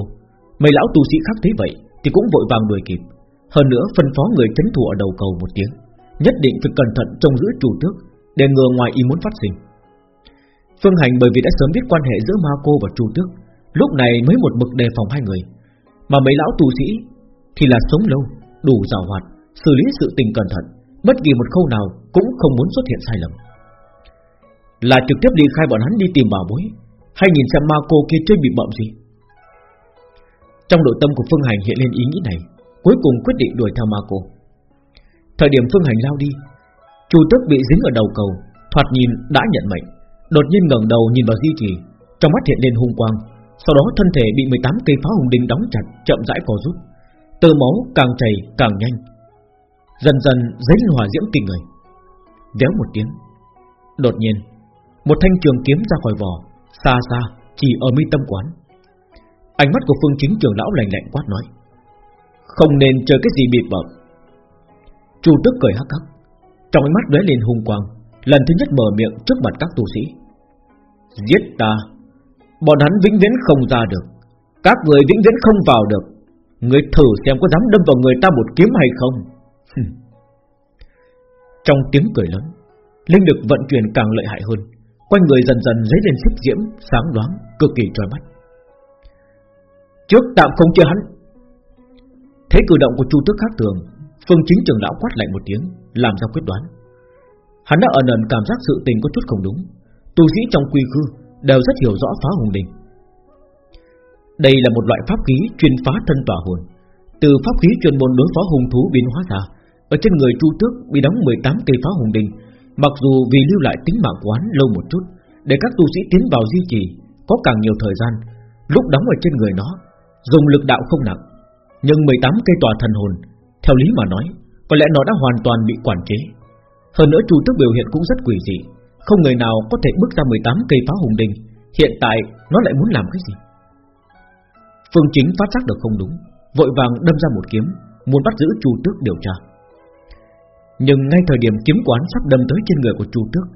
Mấy lão tu sĩ khác thấy vậy Thì cũng vội vàng đuổi kịp. Hơn nữa phân phó người chấn thủ ở đầu cầu một tiếng Nhất định phải cẩn thận trông giữ chủ tước Để ngừa ngoài ý muốn phát sinh. Phương Hành bởi vì đã sớm biết quan hệ giữa Ma Cô và chủ Tước, lúc này mới một bực đề phòng hai người. Mà mấy lão tu sĩ thì là sống lâu, đủ rào hoạt, xử lý sự tình cẩn thận, bất kỳ một khâu nào cũng không muốn xuất hiện sai lầm. Là trực tiếp đi khai bọn hắn đi tìm bảo bối, hay nhìn xem Ma Cô kia chơi bị bậm gì? Trong nội tâm của Phương Hành hiện lên ý nghĩ này, cuối cùng quyết định đuổi theo Ma Cô. Thời điểm Phương Hành lao đi, Chu tức bị dính ở đầu cầu, thoạt nhìn đã nhận mệnh Đột nhiên ngẩng đầu nhìn vào di trì Trong mắt hiện lên hung quang Sau đó thân thể bị 18 cây pháo hùng đinh đóng chặt Chậm rãi co rút Tơ máu càng chảy càng nhanh Dần dần dấy lên hỏa diễm kinh người. Véo một tiếng, Đột nhiên, Một thanh trường kiếm ra khỏi vỏ, Xa xa chỉ ở mi tâm quán. Ánh mắt của phương chính trưởng lão lạnh lạnh quát nói, Không nên chơi cái gì bịp bợm. Chu tức cười hắc hắc, Trong ánh mắt lóe lên hung quang, Lần thứ nhất mở miệng trước mặt các tu sĩ. Giết ta, Bọn hắn vĩnh viễn không ra được, Các người vĩnh viễn không vào được. Người thử xem có dám đâm vào người ta một kiếm hay không? Trong tiếng cười lớn, Linh lực vận chuyển càng lợi hại hơn, Quanh người dần dần dấy lên sức diễm, Sáng đoán cực kỳ trói mắt. Trước tạm không chưa hắn. Thấy cử động của chu tước khác thường, Phương chính trường lão quát lại một tiếng, Làm ra quyết đoán. Hắn đã ẩn ẩn cảm giác sự tình có chút không đúng. Tu sĩ trong quy khư Đều rất hiểu rõ phá hùng đình Đây là một loại pháp khí Chuyên phá thân tỏa hồn. Từ pháp khí chuyên môn đối phó hùng thú biến hóa ra ở trên người chu tước Bị đóng 18 cây phá hùng đình Mặc dù vì lưu lại tính mạng quán lâu một chút, Để các tu sĩ tiến vào duy trì, Có càng nhiều thời gian, Lúc đóng ở trên người nó, Dùng lực đạo không nặng. Nhưng 18 cây tòa thần hồn, Theo lý mà nói, Có lẽ nó đã hoàn toàn bị quản chế. Hơn nữa Chu Tước biểu hiện cũng rất quỷ dị, Không người nào có thể bước ra 18 cây phá hùng đình Hiện tại nó lại muốn làm cái gì? Phương Chính phát giác được không đúng, Vội vàng đâm ra một kiếm, Muốn bắt giữ Chu Tước điều tra. Nhưng ngay thời điểm kiếm quán sắp đâm tới trên người của Chu Tước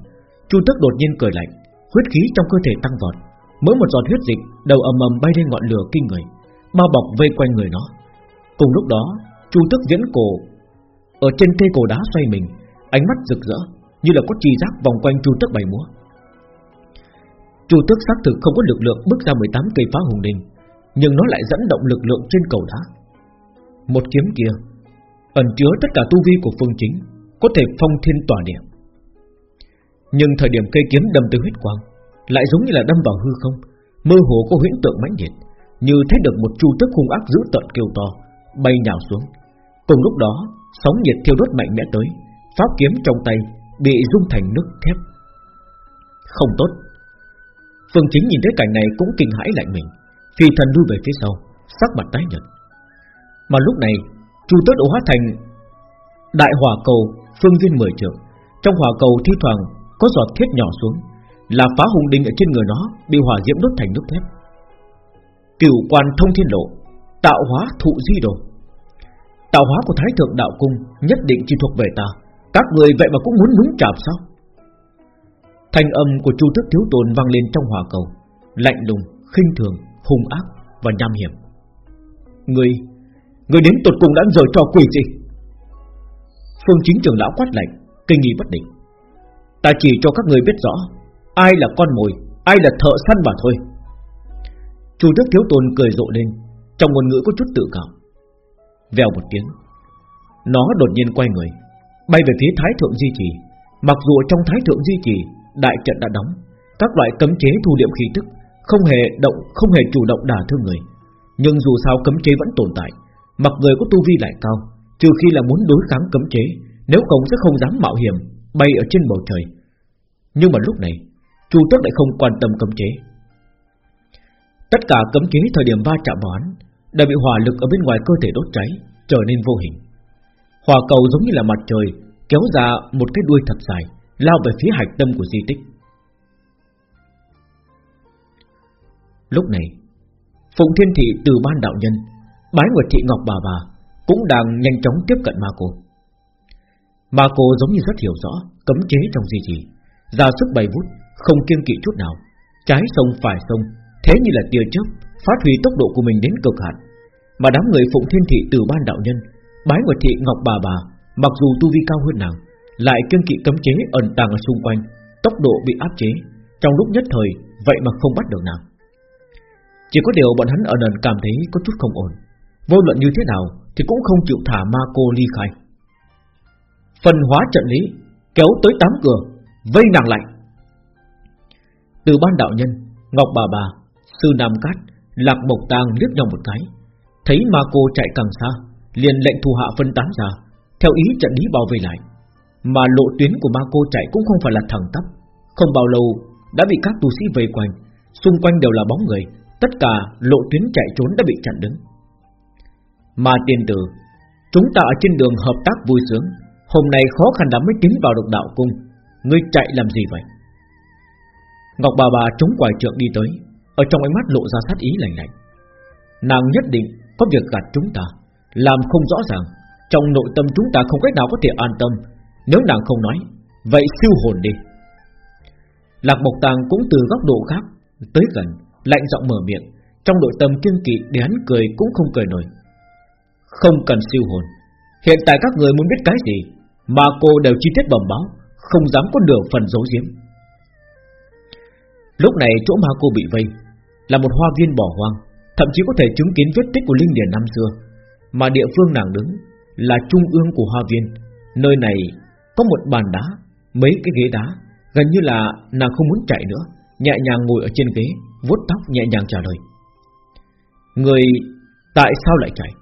Chu Tước đột nhiên cười lạnh, Huyết khí trong cơ thể tăng vọt. Mỗi một giọt huyết dịch đầu ầm ầm bay lên ngọn lửa kinh người, Bao bọc vây quanh người nó. Cùng lúc đó, Chu Tước diễn cổ, Ở trên cây cổ đá xoay mình, Ánh mắt rực rỡ, Như là có chi giác vòng quanh Chu Tước bảy múa. Chu Tước xác thực không có lực lượng bước ra 18 cây phá hùng đình Nhưng nó lại dẫn động lực lượng trên cầu đá. Một kiếm kia, Ẩn chứa tất cả tu vi của phương chính có thể phong thiên tỏa địa. Nhưng thời điểm cây kiếm đâm tới huyết quang, Lại giống như là đâm vào hư không, Mơ hồ có huyễn tượng mãnh liệt, Như thấy được một chu tước hung ác dữ tợn kêu to, Bay nhào xuống. Cùng lúc đó, Sóng nhiệt thiêu đốt mạnh mẽ tới Pháp kiếm trong tay Bị rung thành nước thép. Không tốt. Phương Chính nhìn thấy cảnh này cũng kinh hãi lạnh mình, Phi thần lui về phía sau, Sắc mặt tái nhợt. Mà lúc này, Chu tước đã hóa thành Đại hỏa cầu phương viên mười trượng Trong hỏa cầu thi thoảng Có giọt thiết nhỏ xuống Là phá hùng đinh ở trên người nó Bị hỏa diễm đốt thành nước thép. Cửu quan thông thiên lộ Tạo hóa thụ di đồ. Tạo hóa của Thái Thượng Đạo Cung Nhất định chỉ thuộc về ta. Các người vậy mà cũng muốn nhúng chạm sao? Thanh âm của Chu Tước Thiếu Tôn vang lên trong hỏa cầu Lạnh lùng, khinh thường, hung ác và nham hiểm. Người Người đến tột cùng đã rời trò quỷ gì? Phương chính trưởng lão quát lạnh, Kinh nghi bất định. Ta chỉ cho các người biết rõ, Ai là con mồi, Ai là thợ săn mà thôi. Chu Đức Thiếu Tôn cười rộ lên, Trong ngôn ngữ có chút tự cảm. Vèo một tiếng, Nó đột nhiên quay người, Bay về phía Thái Thượng Di Trì. Mặc dù trong Thái Thượng Di Trì, Đại trận đã đóng, Các loại cấm chế thu liệm khí tức, Không hề động, không hề chủ động đả thương người. Nhưng dù sao cấm chế vẫn tồn tại, Mặc người có tu vi lại cao Trừ khi là muốn đối kháng cấm chế, Nếu không sẽ không dám mạo hiểm, Bay ở trên bầu trời. Nhưng mà lúc này Chu Tước lại không quan tâm cấm chế. Tất cả cấm chế thời điểm va chạm vào hắn, Đã bị hỏa lực ở bên ngoài cơ thể đốt cháy, Trở nên vô hình. Hỏa cầu giống như là mặt trời, Kéo ra một cái đuôi thật dài, Lao về phía hạch tâm của di tích. Lúc này, Phụng Thiên Thị từ ban đạo nhân, Bái Nguyệt Thị Ngọc bà bà cũng đang nhanh chóng tiếp cận ma cô. Ma cô giống như rất hiểu rõ Cấm chế trong di trì. Ra sức bay vút, Không kiêng kỵ chút nào. Trái sông phải sông, Thế như là tia chớp, Phát huy tốc độ của mình đến cực hạn. Mà đám người Phụng Thiên Thị từ ban đạo nhân, Bái Nguyệt Thị Ngọc bà bà, Mặc dù tu vi cao hơn nàng, Lại kiêng kỵ cấm chế ẩn tàng ở xung quanh, Tốc độ bị áp chế, Trong lúc nhất thời, Vậy mà không bắt được nàng. Chỉ có điều bọn hắn ở nền cảm thấy có chút không ổn. Vô luận như thế nào thì cũng không chịu thả ma cô ly khai. Phần hóa trận lý Kéo tới tám cửa, Vây nàng lại. Từ ban đạo nhân, Ngọc bà bà, Sư Nam Cát, Lạc Mộc Tàng liếc nhau một cái, Thấy ma cô chạy càng xa, Liền lệnh thu hạ phân tán ra, Theo ý trận lý bảo vệ lại. Mà lộ tuyến của ma cô chạy cũng không phải là thẳng tắp, Không bao lâu Đã bị các tu sĩ vây quanh, Xung quanh đều là bóng người, Tất cả lộ tuyến chạy trốn đã bị chặn đứng mà tiền tử Chúng ta ở trên đường hợp tác vui sướng. Hôm nay khó khăn lắm mới tiến vào độc đạo cung. Ngươi chạy làm gì vậy? Ngọc bà bà chống quài trượng đi tới. Ở trong ánh mắt lộ ra sát ý lạnh lạnh. Nàng nhất định có việc gạt chúng ta. Làm không rõ ràng. Trong nội tâm chúng ta không cách nào có thể an tâm. Nếu nàng không nói Vậy siêu hồn đi. Lạc Mộc Tàng cũng từ góc độ khác Tới gần, lạnh giọng mở miệng. Trong nội tâm kiên kỵ để hắn cười cũng không cười nổi không cần siêu hồn. Hiện tại các người muốn biết cái gì, Mà cô đều chi tiết bẩm báo, Không dám có nửa phần giấu giếm. Lúc này chỗ ma cô bị vây, Là một hoa viên bỏ hoang, Thậm chí có thể chứng kiến vết tích của linh điển năm xưa. Mà địa phương nàng đứng Là trung ương của hoa viên, Nơi này có một bàn đá, Mấy cái ghế đá, Gần như là nàng không muốn chạy nữa, Nhẹ nhàng ngồi ở trên ghế, vuốt tóc nhẹ nhàng trả lời. Người tại sao lại chạy?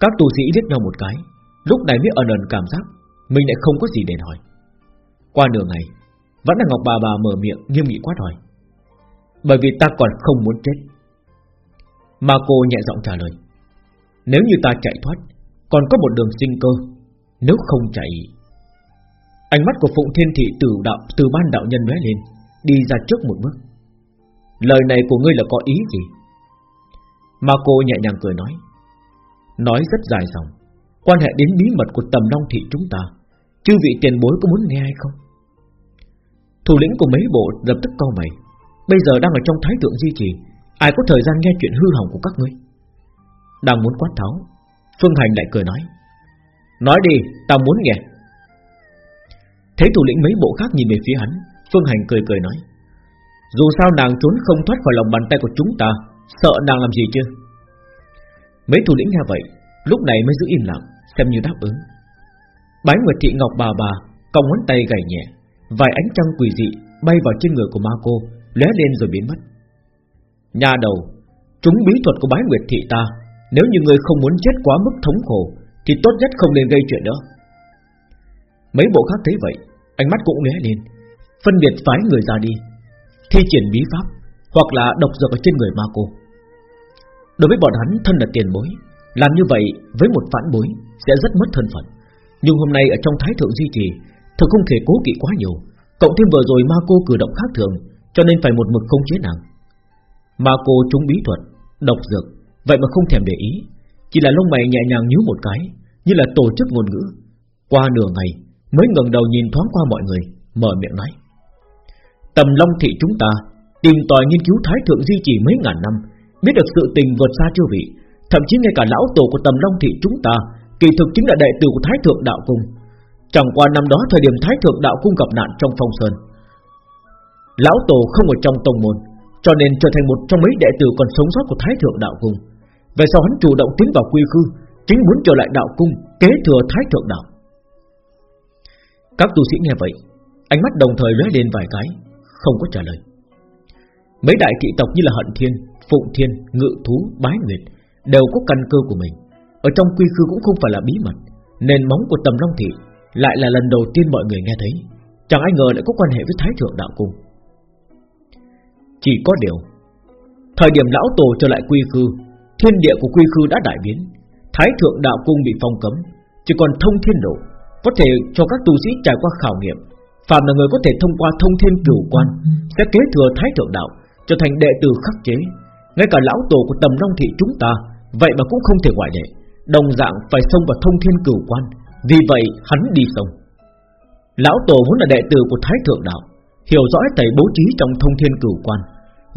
Các tu sĩ liếc nhau một cái, Lúc này mới ẩn ẩn cảm giác Mình lại không có gì để hỏi Qua nửa ngày, Vẫn là Ngọc bà bà mở miệng nghiêm nghị quát hỏi. Bởi vì ta còn không muốn chết. Mà cô nhẹ giọng trả lời. Nếu như ta chạy thoát, Còn có một đường sinh cơ. Nếu không chạy, Ánh mắt của Phụng Thiên Thị từ đạo, từ ban đạo nhân lóe lên, Đi ra trước một bước. Lời này của ngươi là có ý gì? Mà cô nhẹ nhàng cười nói. Nói rất dài dòng. Quan hệ đến bí mật của tầm long thị chúng ta Chư vị tiền bối có muốn nghe hay không? Thủ lĩnh của mấy bộ lập tức co mày. Bây giờ đang ở trong thái thượng di trì Ai có thời gian nghe chuyện hư hỏng của các ngươi? Đang muốn quát tháo Phương Hành lại cười nói Nói đi, ta muốn nghe. Thấy thủ lĩnh mấy bộ khác nhìn về phía hắn Phương Hành cười cười nói Dù sao nàng trốn không thoát khỏi lòng bàn tay của chúng ta Sợ nàng làm gì chứ? Mấy thủ lĩnh nghe vậy, Lúc này mới giữ im lặng, Xem như đáp ứng. Bái Nguyệt Thị Ngọc bà bà Cong ngón tay gảy nhẹ, Vài ánh trăng quỷ dị bay vào trên người của ma cô, lóe lên rồi biến mất. Nhà đầu, Chúng bí thuật của bái Nguyệt Thị ta, Nếu như người không muốn chết quá mức thống khổ, Thì tốt nhất không nên gây chuyện nữa Mấy bộ khác thấy vậy, Ánh mắt cũng lóe lên, Phân biệt phái người ra đi, Thi triển bí pháp, Hoặc là độc dược ở trên người ma cô. Đối với bọn hắn, thân là tiền bối. Làm như vậy với một phản bối Sẽ rất mất thân phận. Nhưng hôm nay ở trong thái thượng di trì Thực không thể cố kỵ quá nhiều. Cộng thêm vừa rồi ma cô cử động khác thường, Cho nên phải một mực không chế nàng. Ma cô trúng bí thuật, Độc dược, Vậy mà không thèm để ý. Chỉ là lông mày nhẹ nhàng nhíu một cái, Như là tổ chức ngôn ngữ. Qua nửa ngày, mới ngẩng đầu nhìn thoáng qua mọi người, Mở miệng nói. Tầm Long Thị chúng ta Tìm tòi nghiên cứu Thái Thượng Di chỉ mấy ngàn năm Biết được sự tình vượt xa chưa vị Thậm chí ngay cả lão tổ của Tầm Long Thị chúng ta Kỳ thực chính là đệ tử của Thái Thượng Đạo Cung. Chẳng qua năm đó thời điểm Thái Thượng Đạo Cung gặp nạn trong phong sơn. Lão Tổ không ở trong tông môn Cho nên trở thành một trong mấy đệ tử còn sống sót của Thái Thượng Đạo Cung. Về sau hắn chủ động tiến vào quy khư Chính muốn trở lại Đạo Cung Kế thừa Thái Thượng Đạo. Các tu sĩ nghe vậy Ánh mắt đồng thời lóe lên vài cái Không có trả lời. Mấy đại thị tộc như là Hận Thiên, Phụng Thiên, Ngự Thú, Bái Nguyệt Đều có căn cơ của mình. Ở trong quy khư cũng không phải là bí mật Nền móng của tầm Long Thị Lại là lần đầu tiên mọi người nghe thấy. Chẳng ai ngờ lại có quan hệ với Thái Thượng Đạo Cung. Chỉ có điều Thời điểm lão tổ trở lại quy khư Thiên địa của quy khư đã đại biến. Thái Thượng Đạo Cung bị phong cấm Chỉ còn thông thiên độ Có thể cho các tu sĩ trải qua khảo nghiệm. Phạm là người có thể thông qua thông thiên cửu quan Sẽ kế thừa Thái Thượng Đạo Trở thành đệ tử khắc chế. Ngay cả lão tổ của tầm Long Thị chúng ta, Vậy mà cũng không thể ngoại lệ. Đồng dạng phải xông vào thông thiên cửu quan, Vì vậy hắn đi sông Lão tổ vốn là đệ tử của Thái Thượng Đạo, Hiểu rõ tẩy bố trí trong thông thiên cửu quan,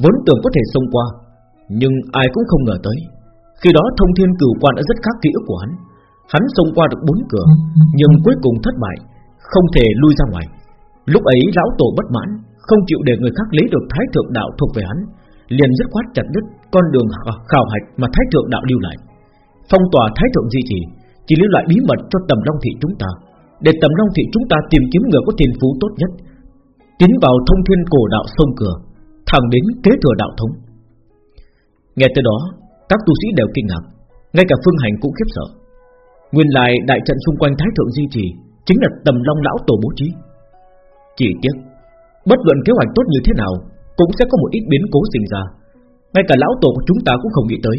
Vốn tưởng có thể xông qua, Nhưng ai cũng không ngờ tới. Khi đó thông thiên cửu quan đã rất khác kỹ của hắn. Hắn xông qua được bốn cửa, Nhưng cuối cùng thất bại, Không thể lui ra ngoài. Lúc ấy lão tổ bất mãn, Không chịu để người khác lấy được thái thượng đạo thuộc về hắn. Liền dứt khoát chặt đứt Con đường khảo hạch mà thái thượng đạo lưu lại. Phong tỏa thái thượng di trì Chỉ lưu lại bí mật cho tầm long thị chúng ta, Để tầm long thị chúng ta tìm kiếm người có thiên phú tốt nhất. Tiến vào thông thiên cổ đạo sông cửa, Thẳng đến kế thừa đạo thống. Nghe tới đó, Các tu sĩ đều kinh ngạc, Ngay cả phương hành cũng khiếp sợ. Nguyên lại đại trận xung quanh thái thượng di trì Chính là tầm long lão tổ bố trí. Chỉ tiếc, Bất luận kế hoạch tốt như thế nào cũng sẽ có một ít biến cố sinh ra. Ngay cả lão tổ của chúng ta cũng không nghĩ tới.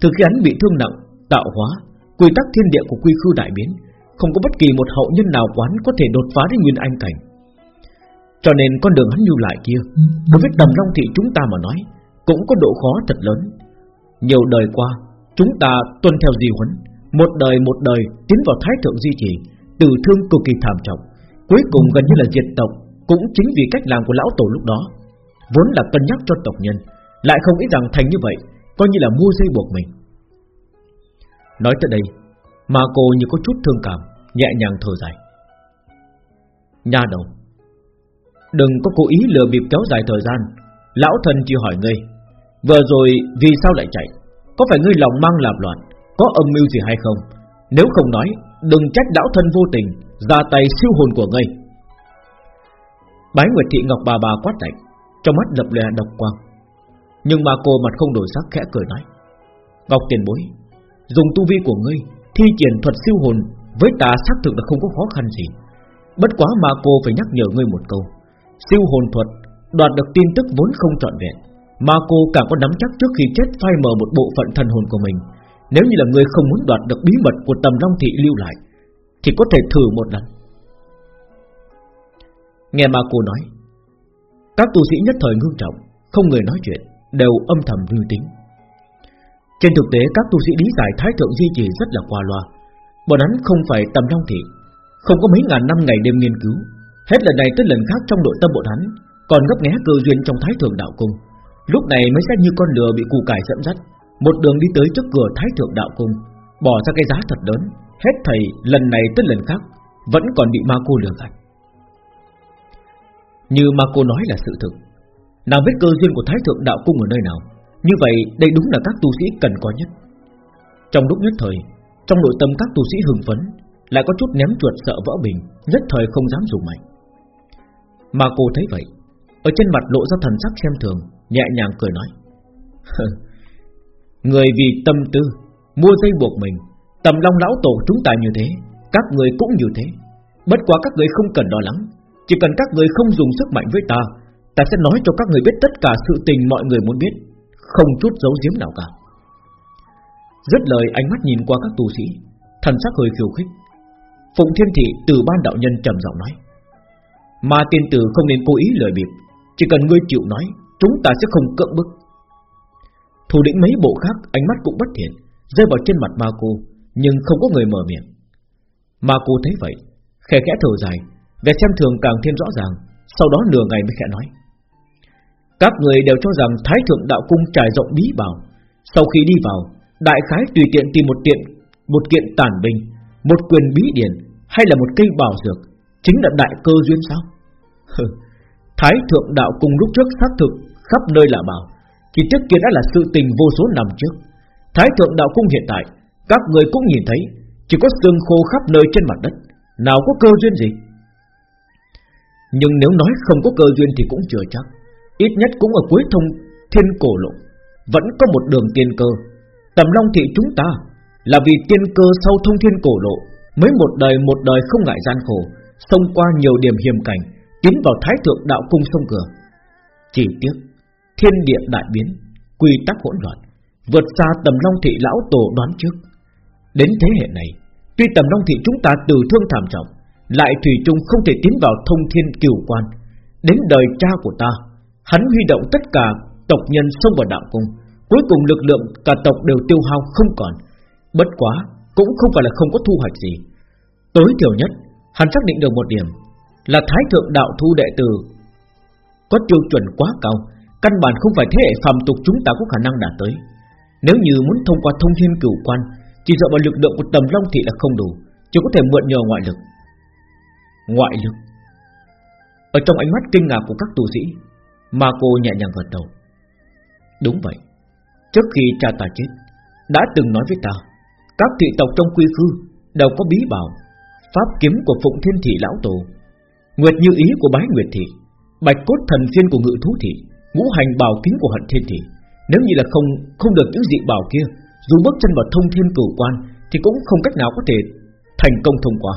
Từ khi hắn bị thương nặng, Tạo hóa, Quy tắc thiên địa của quy khư đại biến, Không có bất kỳ một hậu nhân nào quán Có thể đột phá đến nguyên anh cảnh. Cho nên con đường hắn lưu lại kia, Đối với tầm long thị chúng ta mà nói, Cũng có độ khó thật lớn. Nhiều đời qua, Chúng ta tuân theo di huấn, Một đời một đời tiến vào thái thượng di trì, Từ thương cực kỳ thảm trọng, Cuối cùng gần như là diệt tộc, Cũng chính vì cách làm của lão tổ lúc đó. Vốn là cân nhắc cho tộc nhân, Lại không nghĩ rằng thành như vậy, Coi như là mua dây buộc mình. Nói tới đây Mà cô như có chút thương cảm, Nhẹ nhàng thở dài. Nha đầu, Đừng có cố ý lừa bịp kéo dài thời gian, Lão thần chỉ hỏi ngươi, Vừa rồi vì sao lại chạy, Có phải ngươi lòng mang làm loạn, Có âm mưu gì hay không? Nếu không nói, Đừng trách lão thân vô tình, ra tay siêu hồn của ngươi. Bái Nguyệt Thị Ngọc bà bà quát lạnh. Trong mắt lập lè độc quang. Nhưng mà cô mặt không đổi sắc khẽ cười nói. Ngọc tiền bối, Dùng tu vi của ngươi, Thi triển thuật siêu hồn, Với ta xác thực là không có khó khăn gì. Bất quá mà cô phải nhắc nhở ngươi một câu. Siêu hồn thuật, Đoạt được tin tức vốn không trọn vẹn. Mà cô càng có nắm chắc trước khi chết Phai mờ một bộ phận thần hồn của mình. Nếu như là ngươi không muốn đoạt được bí mật Của tầm long thị lưu lại, thì có thể thử một lần. Nghe mà cô nói các tu sĩ nhất thời ngưng trọng, Không người nói chuyện, Đều âm thầm lưu tính. Trên thực tế, các tu sĩ lý giải Thái thượng di trì rất là qua loa. Bọn hắn không phải tầm long thị, Không có mấy ngàn năm ngày đêm nghiên cứu. Hết lần này tới lần khác trong nội tâm bọn hắn, Còn gấp nghé cơ duyên trong thái thượng đạo cung. Lúc này mới sẽ như con lừa bị cù cải dẫn dắt, Một đường đi tới trước cửa thái thượng đạo cung, Bỏ ra cái giá thật lớn. Hết thầy, lần này tới lần khác, Vẫn còn bị ma cô lừa gạt. Như mà cô nói là sự thực. Nàng biết cơ duyên của thái thượng đạo cung ở nơi nào. Như vậy, đây đúng là các tu sĩ cần có nhất. Trong lúc nhất thời, Trong nội tâm các tu sĩ hưng phấn, Lại có chút ném chuột sợ vỡ bình, Nhất thời không dám dùng mạnh Mà cô thấy vậy, Ở trên mặt lộ ra thần sắc xem thường, Nhẹ nhàng cười nói Người vì tâm tư, Mua dây buộc mình, Tầm long lão tổ chúng ta như thế, Các người cũng như thế. Bất quá các người không cần lo lắng chỉ cần các người không dùng sức mạnh với ta Ta sẽ nói cho các người biết tất cả sự tình mọi người muốn biết Không chút giấu giếm nào cả. Rất lời ánh mắt nhìn qua các tù sĩ Thần sắc hơi khiêu khích. Phụng Thiên Thị từ ban đạo nhân trầm giọng nói Mà tiên tử không nên cố ý lời biệt, Chỉ cần ngươi chịu nói Chúng ta sẽ không cưỡng bức. Thủ lĩnh mấy bộ khác ánh mắt cũng bất thiện Rơi vào trên mặt ma cô Nhưng không có người mở miệng. Ma cô thấy vậy Khẽ khẽ thở dài Vẻ xem thường càng thêm rõ ràng Sau đó nửa ngày mới khẽ nói. Các người đều cho rằng Thái Thượng Đạo Cung trải rộng bí bảo. Sau khi đi vào Đại khái tùy tiện tìm một tiện Một kiện tản bình, Một quyền bí điển Hay là một cây bảo dược Chính là đại cơ duyên sao? [laughs] Thái Thượng Đạo Cung lúc trước xác thực Khắp nơi là bảo Chỉ trước kia đã là sự tình vô số năm trước. Thái Thượng Đạo Cung hiện tại Các người cũng nhìn thấy Chỉ có xương khô khắp nơi trên mặt đất Nào có cơ duyên gì? Nhưng nếu nói không có cơ duyên thì cũng chưa chắc. Ít nhất cũng ở cuối thông thiên cổ lộ, Vẫn có một đường tiên cơ. Tầm Long Thị chúng ta Là vì tiên cơ sau thông thiên cổ lộ Mới một đời một đời không ngại gian khổ, Xông qua nhiều điểm hiểm cảnh, Tiến vào thái thượng đạo cung sông cửa. Chỉ tiếc, Thiên địa đại biến, Quy tắc hỗn loạn, Vượt xa tầm long thị lão tổ đoán trước. Đến thế hệ này, Tuy tầm long thị chúng ta từ thương thảm trọng lại thủy chung không thể tiến vào thông thiên cửu quan. Đến đời cha của ta, Hắn huy động tất cả tộc nhân xông vào đạo cung. Cuối cùng lực lượng cả tộc đều tiêu hao không còn. Bất quá, Cũng không phải là không có thu hoạch gì. Tối thiểu nhất, Hắn xác định được một điểm, Là thái thượng đạo thu đệ tử Có tiêu chuẩn quá cao, Căn bản không phải thế hệ phàm tục chúng ta có khả năng đạt tới. Nếu như muốn thông qua thông thiên cửu quan, Chỉ dựa vào lực lượng của tầm long thị là không đủ, Chỉ có thể mượn nhờ ngoại lực. Ngoại lực. Ở trong ánh mắt kinh ngạc của các tu sĩ Mà cô nhẹ nhàng gật đầu. Đúng vậy, Trước khi cha ta chết, Đã từng nói với ta, Các thị tộc trong quy khư Đều có bí bảo, Pháp kiếm của Phụng Thiên Thị Lão Tổ, Nguyệt Như Ý của Bái Nguyệt Thị, Bạch Cốt Thần Phiên của Ngự Thú Thị, Ngũ Hành Bảo Kính của Hận Thiên Thị. Nếu như là không không được những dị bảo kia, Dù bước chân vào thông thiên cửu quan, Thì cũng không cách nào có thể thành công thông qua.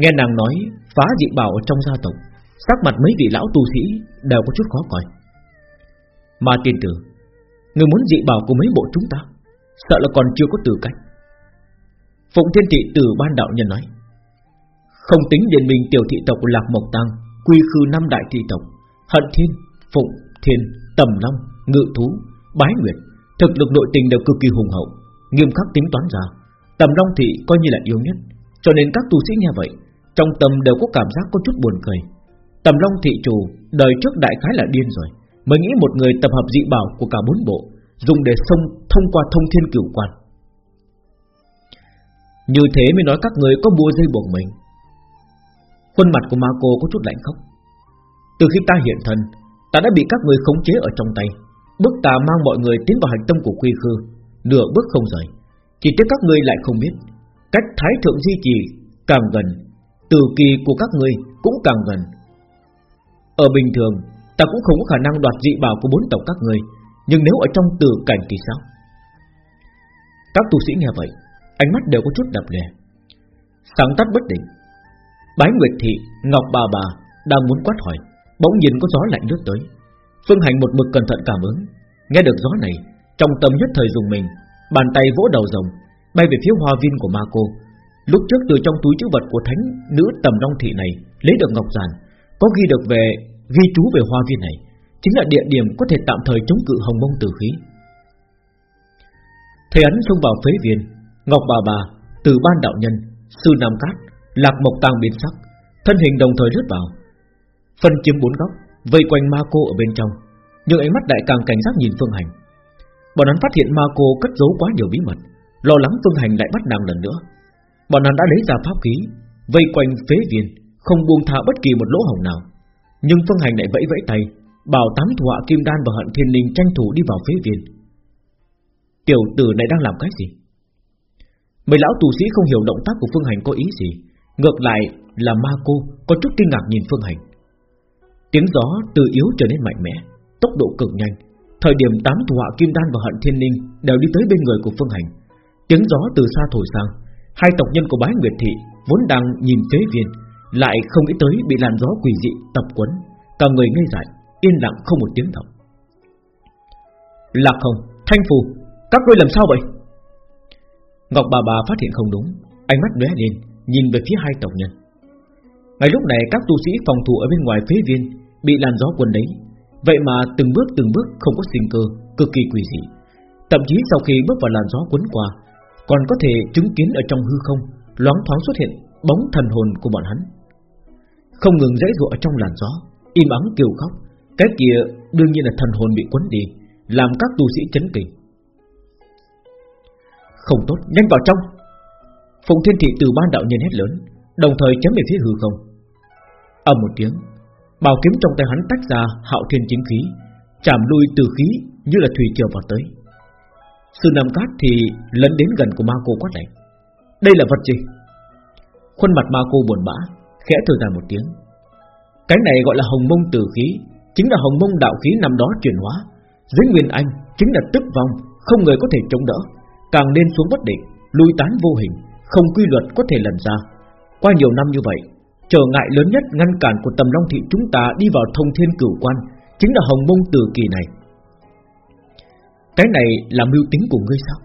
Nghe nàng nói phá dị bảo trong gia tộc Sắc mặt mấy vị lão tu sĩ Đều có chút khó coi. Mà tiên tử Người muốn dị bảo của mấy bộ chúng ta Sợ là còn chưa có tư cách. Phụng Thiên Thị từ ban đạo nhân nói Không tính điện mình tiểu thị tộc Lạc Mộc Tăng Quy khư năm đại thị tộc Hận Thiên, Phụng, Thiên, Tầm Long, Ngự Thú, Bái Nguyệt Thực lực nội tình đều cực kỳ hùng hậu Nghiêm khắc tính toán ra Tầm Long Thị coi như là yếu nhất Cho nên các tu sĩ nghe vậy trong tâm đều có cảm giác có chút buồn cười. Tầm Long Thị chủ, Đời trước đại khái là điên rồi, Mới nghĩ một người tập hợp dị bảo của cả bốn bộ, Dùng để sông thông qua thông thiên cửu quan. Như thế mới nói các người có bùa dây buộc mình. Khuôn mặt của ma cô có chút lạnh khóc. Từ khi ta hiện thân, Ta đã bị các người khống chế ở trong tay. Bức ta mang mọi người tiến vào hành tâm của quy khư, Nửa bước không rời. Chỉ tiếc các ngươi lại không biết, Cách thái thượng di trì càng gần từ kỳ của các ngươi cũng càng gần. Ở bình thường Ta cũng không có khả năng đoạt dị bảo của bốn tộc các người, Nhưng nếu ở trong tử cảnh thì sao? Các tu sĩ nghe vậy Ánh mắt đều có chút đập lè Sáng tắt bất định. Bái Nguyệt Thị, Ngọc Bà Bà Đang muốn quát hỏi Bỗng nhìn có gió lạnh lướt tới. Phương Hành một mực cẩn thận cảm ứng. Nghe được gió này Trong tâm nhất thời dùng mình Bàn tay vỗ đầu rồng Bay về phía hoa viên của ma cô. Lúc trước từ trong túi chữ vật của thánh nữ tầm long thị này Lấy được ngọc giàn Có ghi được về ghi chú về hoa viên này, Chính là địa điểm có thể tạm thời chống cự hồng mông tử khí. Thầy ấn xông vào phế viên, Ngọc bà bà Từ ban đạo nhân, Sư Nam Cát, Lạc Mộc Tàng biến sắc, Thân hình đồng thời rớt vào, Phân chiếm bốn góc, Vây quanh ma cô ở bên trong, Nhưng ánh mắt đại càng cảnh giác nhìn Phương Hành. Bọn hắn phát hiện ma cô cất giấu quá nhiều bí mật, Lo lắng Phương Hành lại bắt nàng lần nữa. Bọn hắn đã lấy ra pháp khí, Vây quanh phế viên, Không buông tha bất kỳ một lỗ hổng nào. Nhưng Phương Hành lại vẫy vẫy tay, Bảo tám thủ họa Kim Đan và Hận Thiên Linh tranh thủ đi vào phế viên. Tiểu tử này đang làm cái gì? Mấy lão tù sĩ không hiểu động tác của Phương Hành có ý gì, Ngược lại là ma cô Có chút kinh ngạc nhìn Phương Hành. Tiếng gió từ yếu trở nên mạnh mẽ, Tốc độ cực nhanh. Thời điểm tám thủ họa Kim Đan và Hận Thiên Ninh Đều đi tới bên người của Phương Hành, Tiếng gió từ xa thổi sang Hai tộc nhân của bái Nguyệt Thị Vốn đang nhìn tế viên, Lại không nghĩ tới bị làn gió quỷ dị tập quấn. Cả người ngây dại, Yên lặng không một tiếng động. Lạc hồng, thanh phù, Các ngươi làm sao vậy? Ngọc bà bà phát hiện không đúng, Ánh mắt lóe lên, Nhìn về phía hai tộc nhân. Ngay lúc này, các tu sĩ phòng thủ ở bên ngoài phế viên Bị làn gió quần đấy Vậy mà từng bước từng bước không có sinh cơ, Cực kỳ quỷ dị. Thậm chí sau khi bước vào làn gió cuốn qua còn có thể chứng kiến ở trong hư không Loáng thoáng xuất hiện bóng thần hồn của bọn hắn. Không ngừng dãy dụa trong làn gió Im ắng kêu khóc. Cái kia đương nhiên là thần hồn bị quấn đi Làm các tu sĩ chấn kinh. Không tốt, nhanh vào trong. Phụng Thiên Thị từ ban đạo nhân hết lớn Đồng thời chém về phía hư không. Ầm một tiếng Bảo kiếm trong tay hắn tách ra hạo thiên chính khí Chạm lui từ khí như là thủy triều vào tới. Sư Nam Cát thì lấn đến gần của ma cô quát lạnh. Đây là vật gì? Khuôn mặt ma cô buồn bã, Khẽ thở dài một tiếng. Cái này gọi là hồng mông tử khí, Chính là hồng mông đạo khí nằm đó chuyển hóa. Dưới nguyên anh, chính là tức vong, Không người có thể chống đỡ. Càng lên xuống bất định, Lui tán vô hình, Không quy luật có thể lần ra. Qua nhiều năm như vậy, Trở ngại lớn nhất ngăn cản của tầm long thị chúng ta Đi vào thông thiên cửu quan, Chính là hồng mông tử kỳ này. Cái này là mưu tính của ngươi sao?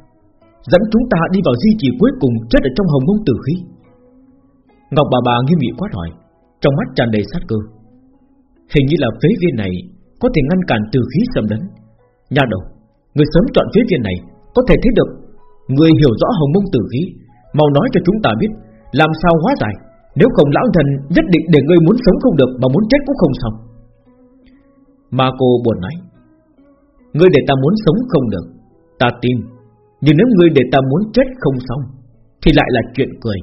Dẫn chúng ta đi vào di trì cuối cùng Chết ở trong hồng mông tử khí. Ngọc bà bà nghiêm nghị quát hỏi, Trong mắt tràn đầy sát cơ. Hình như là phế viên này Có thể ngăn cản từ khí xâm lấn. Nhà đầu, Người sớm chọn phế viên này Có thể thấy được Người hiểu rõ hồng mông tử khí. Mau nói cho chúng ta biết, Làm sao hóa giải. Nếu không lão thần nhất định để ngươi muốn sống không được Mà muốn chết cũng không xong. Mà cô buồn nói Ngươi để ta muốn sống không được. Ta tin. Nhưng nếu ngươi để ta muốn chết không xong Thì lại là chuyện cười.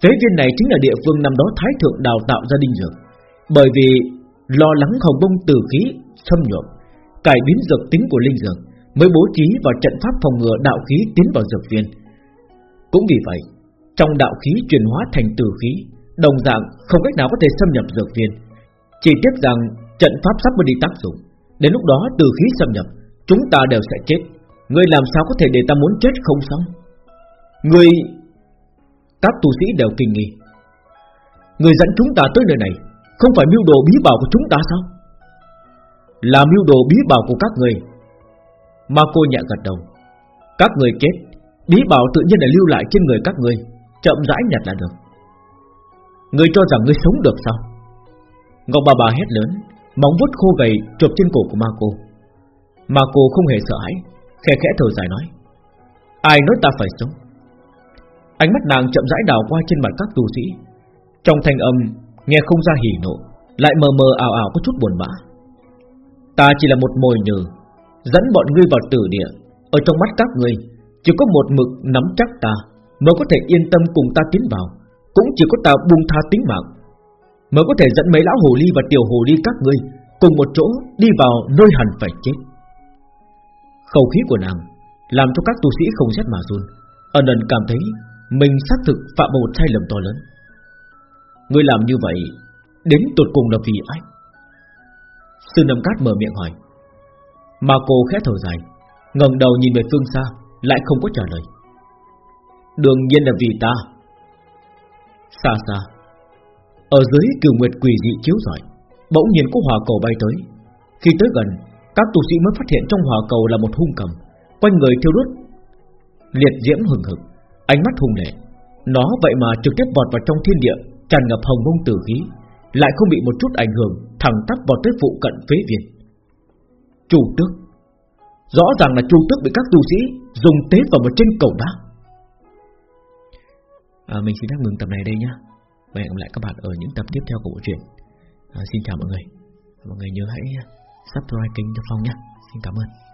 Phế viên này chính là địa phương năm đó Thái Thượng đào tạo ra đinh dược. Bởi vì lo lắng hồng bông tử khí xâm nhuộm cải biến dược tính của linh dược mới bố trí vào trận pháp phòng ngừa đạo khí tiến vào dược viên. Cũng vì vậy, trong đạo khí chuyển hóa thành tử khí, đồng dạng không cách nào có thể xâm nhập dược viên. Chỉ tiếc rằng trận pháp sắp mới đi tác dụng, đến lúc đó từ khí xâm nhập, chúng ta đều sẽ chết. Ngươi làm sao có thể để ta muốn chết không xong? Ngươi... Các tu sĩ đều kinh nghi. Người dẫn chúng ta tới nơi này Không phải mưu đồ bí bảo của chúng ta sao Là mưu đồ bí bảo của các người mà cô nhẹ gật đầu Các người chết Bí bảo tự nhiên là lưu lại trên người các người Chậm rãi nhặt là được Người cho rằng người sống được sao Ngọc bà bà hét lớn Móng vuốt khô gầy chụp trên cổ của Marco. Marco không hề sợ hãi Khẽ khẽ thở dài nói, Ai nói ta phải sống? Ánh mắt nàng chậm rãi đảo qua trên mặt các tu sĩ. Trong thanh âm Nghe không ra hỉ nộ, Lại mờ mờ ảo ảo có chút buồn bã. Ta chỉ là một mồi nhừ Dẫn bọn ngươi vào tử địa. Ở trong mắt các ngươi, Chỉ có một mực nắm chắc ta Mới có thể yên tâm cùng ta tiến vào, Cũng chỉ có ta buông tha tính mạng. Mới có thể dẫn mấy lão hồ ly và tiểu hồ ly các ngươi Cùng một chỗ đi vào nơi hẳn phải chết. Khẩu khí của nàng Làm cho các tu sĩ không rét mà run. Ân ẩn cảm thấy Mình xác thực phạm một sai lầm to lớn. Ngươi làm như vậy Đến tột cùng là vì ai? Sư Nâm Cát mở miệng hỏi. Mà cô khẽ thở dài, ngẩng đầu nhìn về phương xa, Lại không có trả lời. Đương nhiên là vì ta. Xa xa ở dưới cửu nguyệt quỷ dị chiếu rọi Bỗng nhiên có hỏa cầu bay tới. Khi tới gần Các tu sĩ mới phát hiện trong hỏa cầu là một hung cầm Quanh người thiêu đốt. Liệt diễm hừng hực Ánh mắt hung lệ. Nó vậy mà trực tiếp vọt vào trong thiên địa Tràn ngập hồng mông tử khí Lại không bị một chút ảnh hưởng Thẳng tắp vào tới phụ cận phế viên. Chu tước. Rõ ràng là chu tước bị các tu sĩ Dùng tế vào một trên cầu đá. À, Mình xin phép ngừng tập này đây nhé và hẹn gặp lại các bạn ở những tập tiếp theo của bộ truyện. À, Xin chào mọi người. Mọi người nhớ hãy à, subscribe kênh cho Phong nhé. Xin cảm ơn.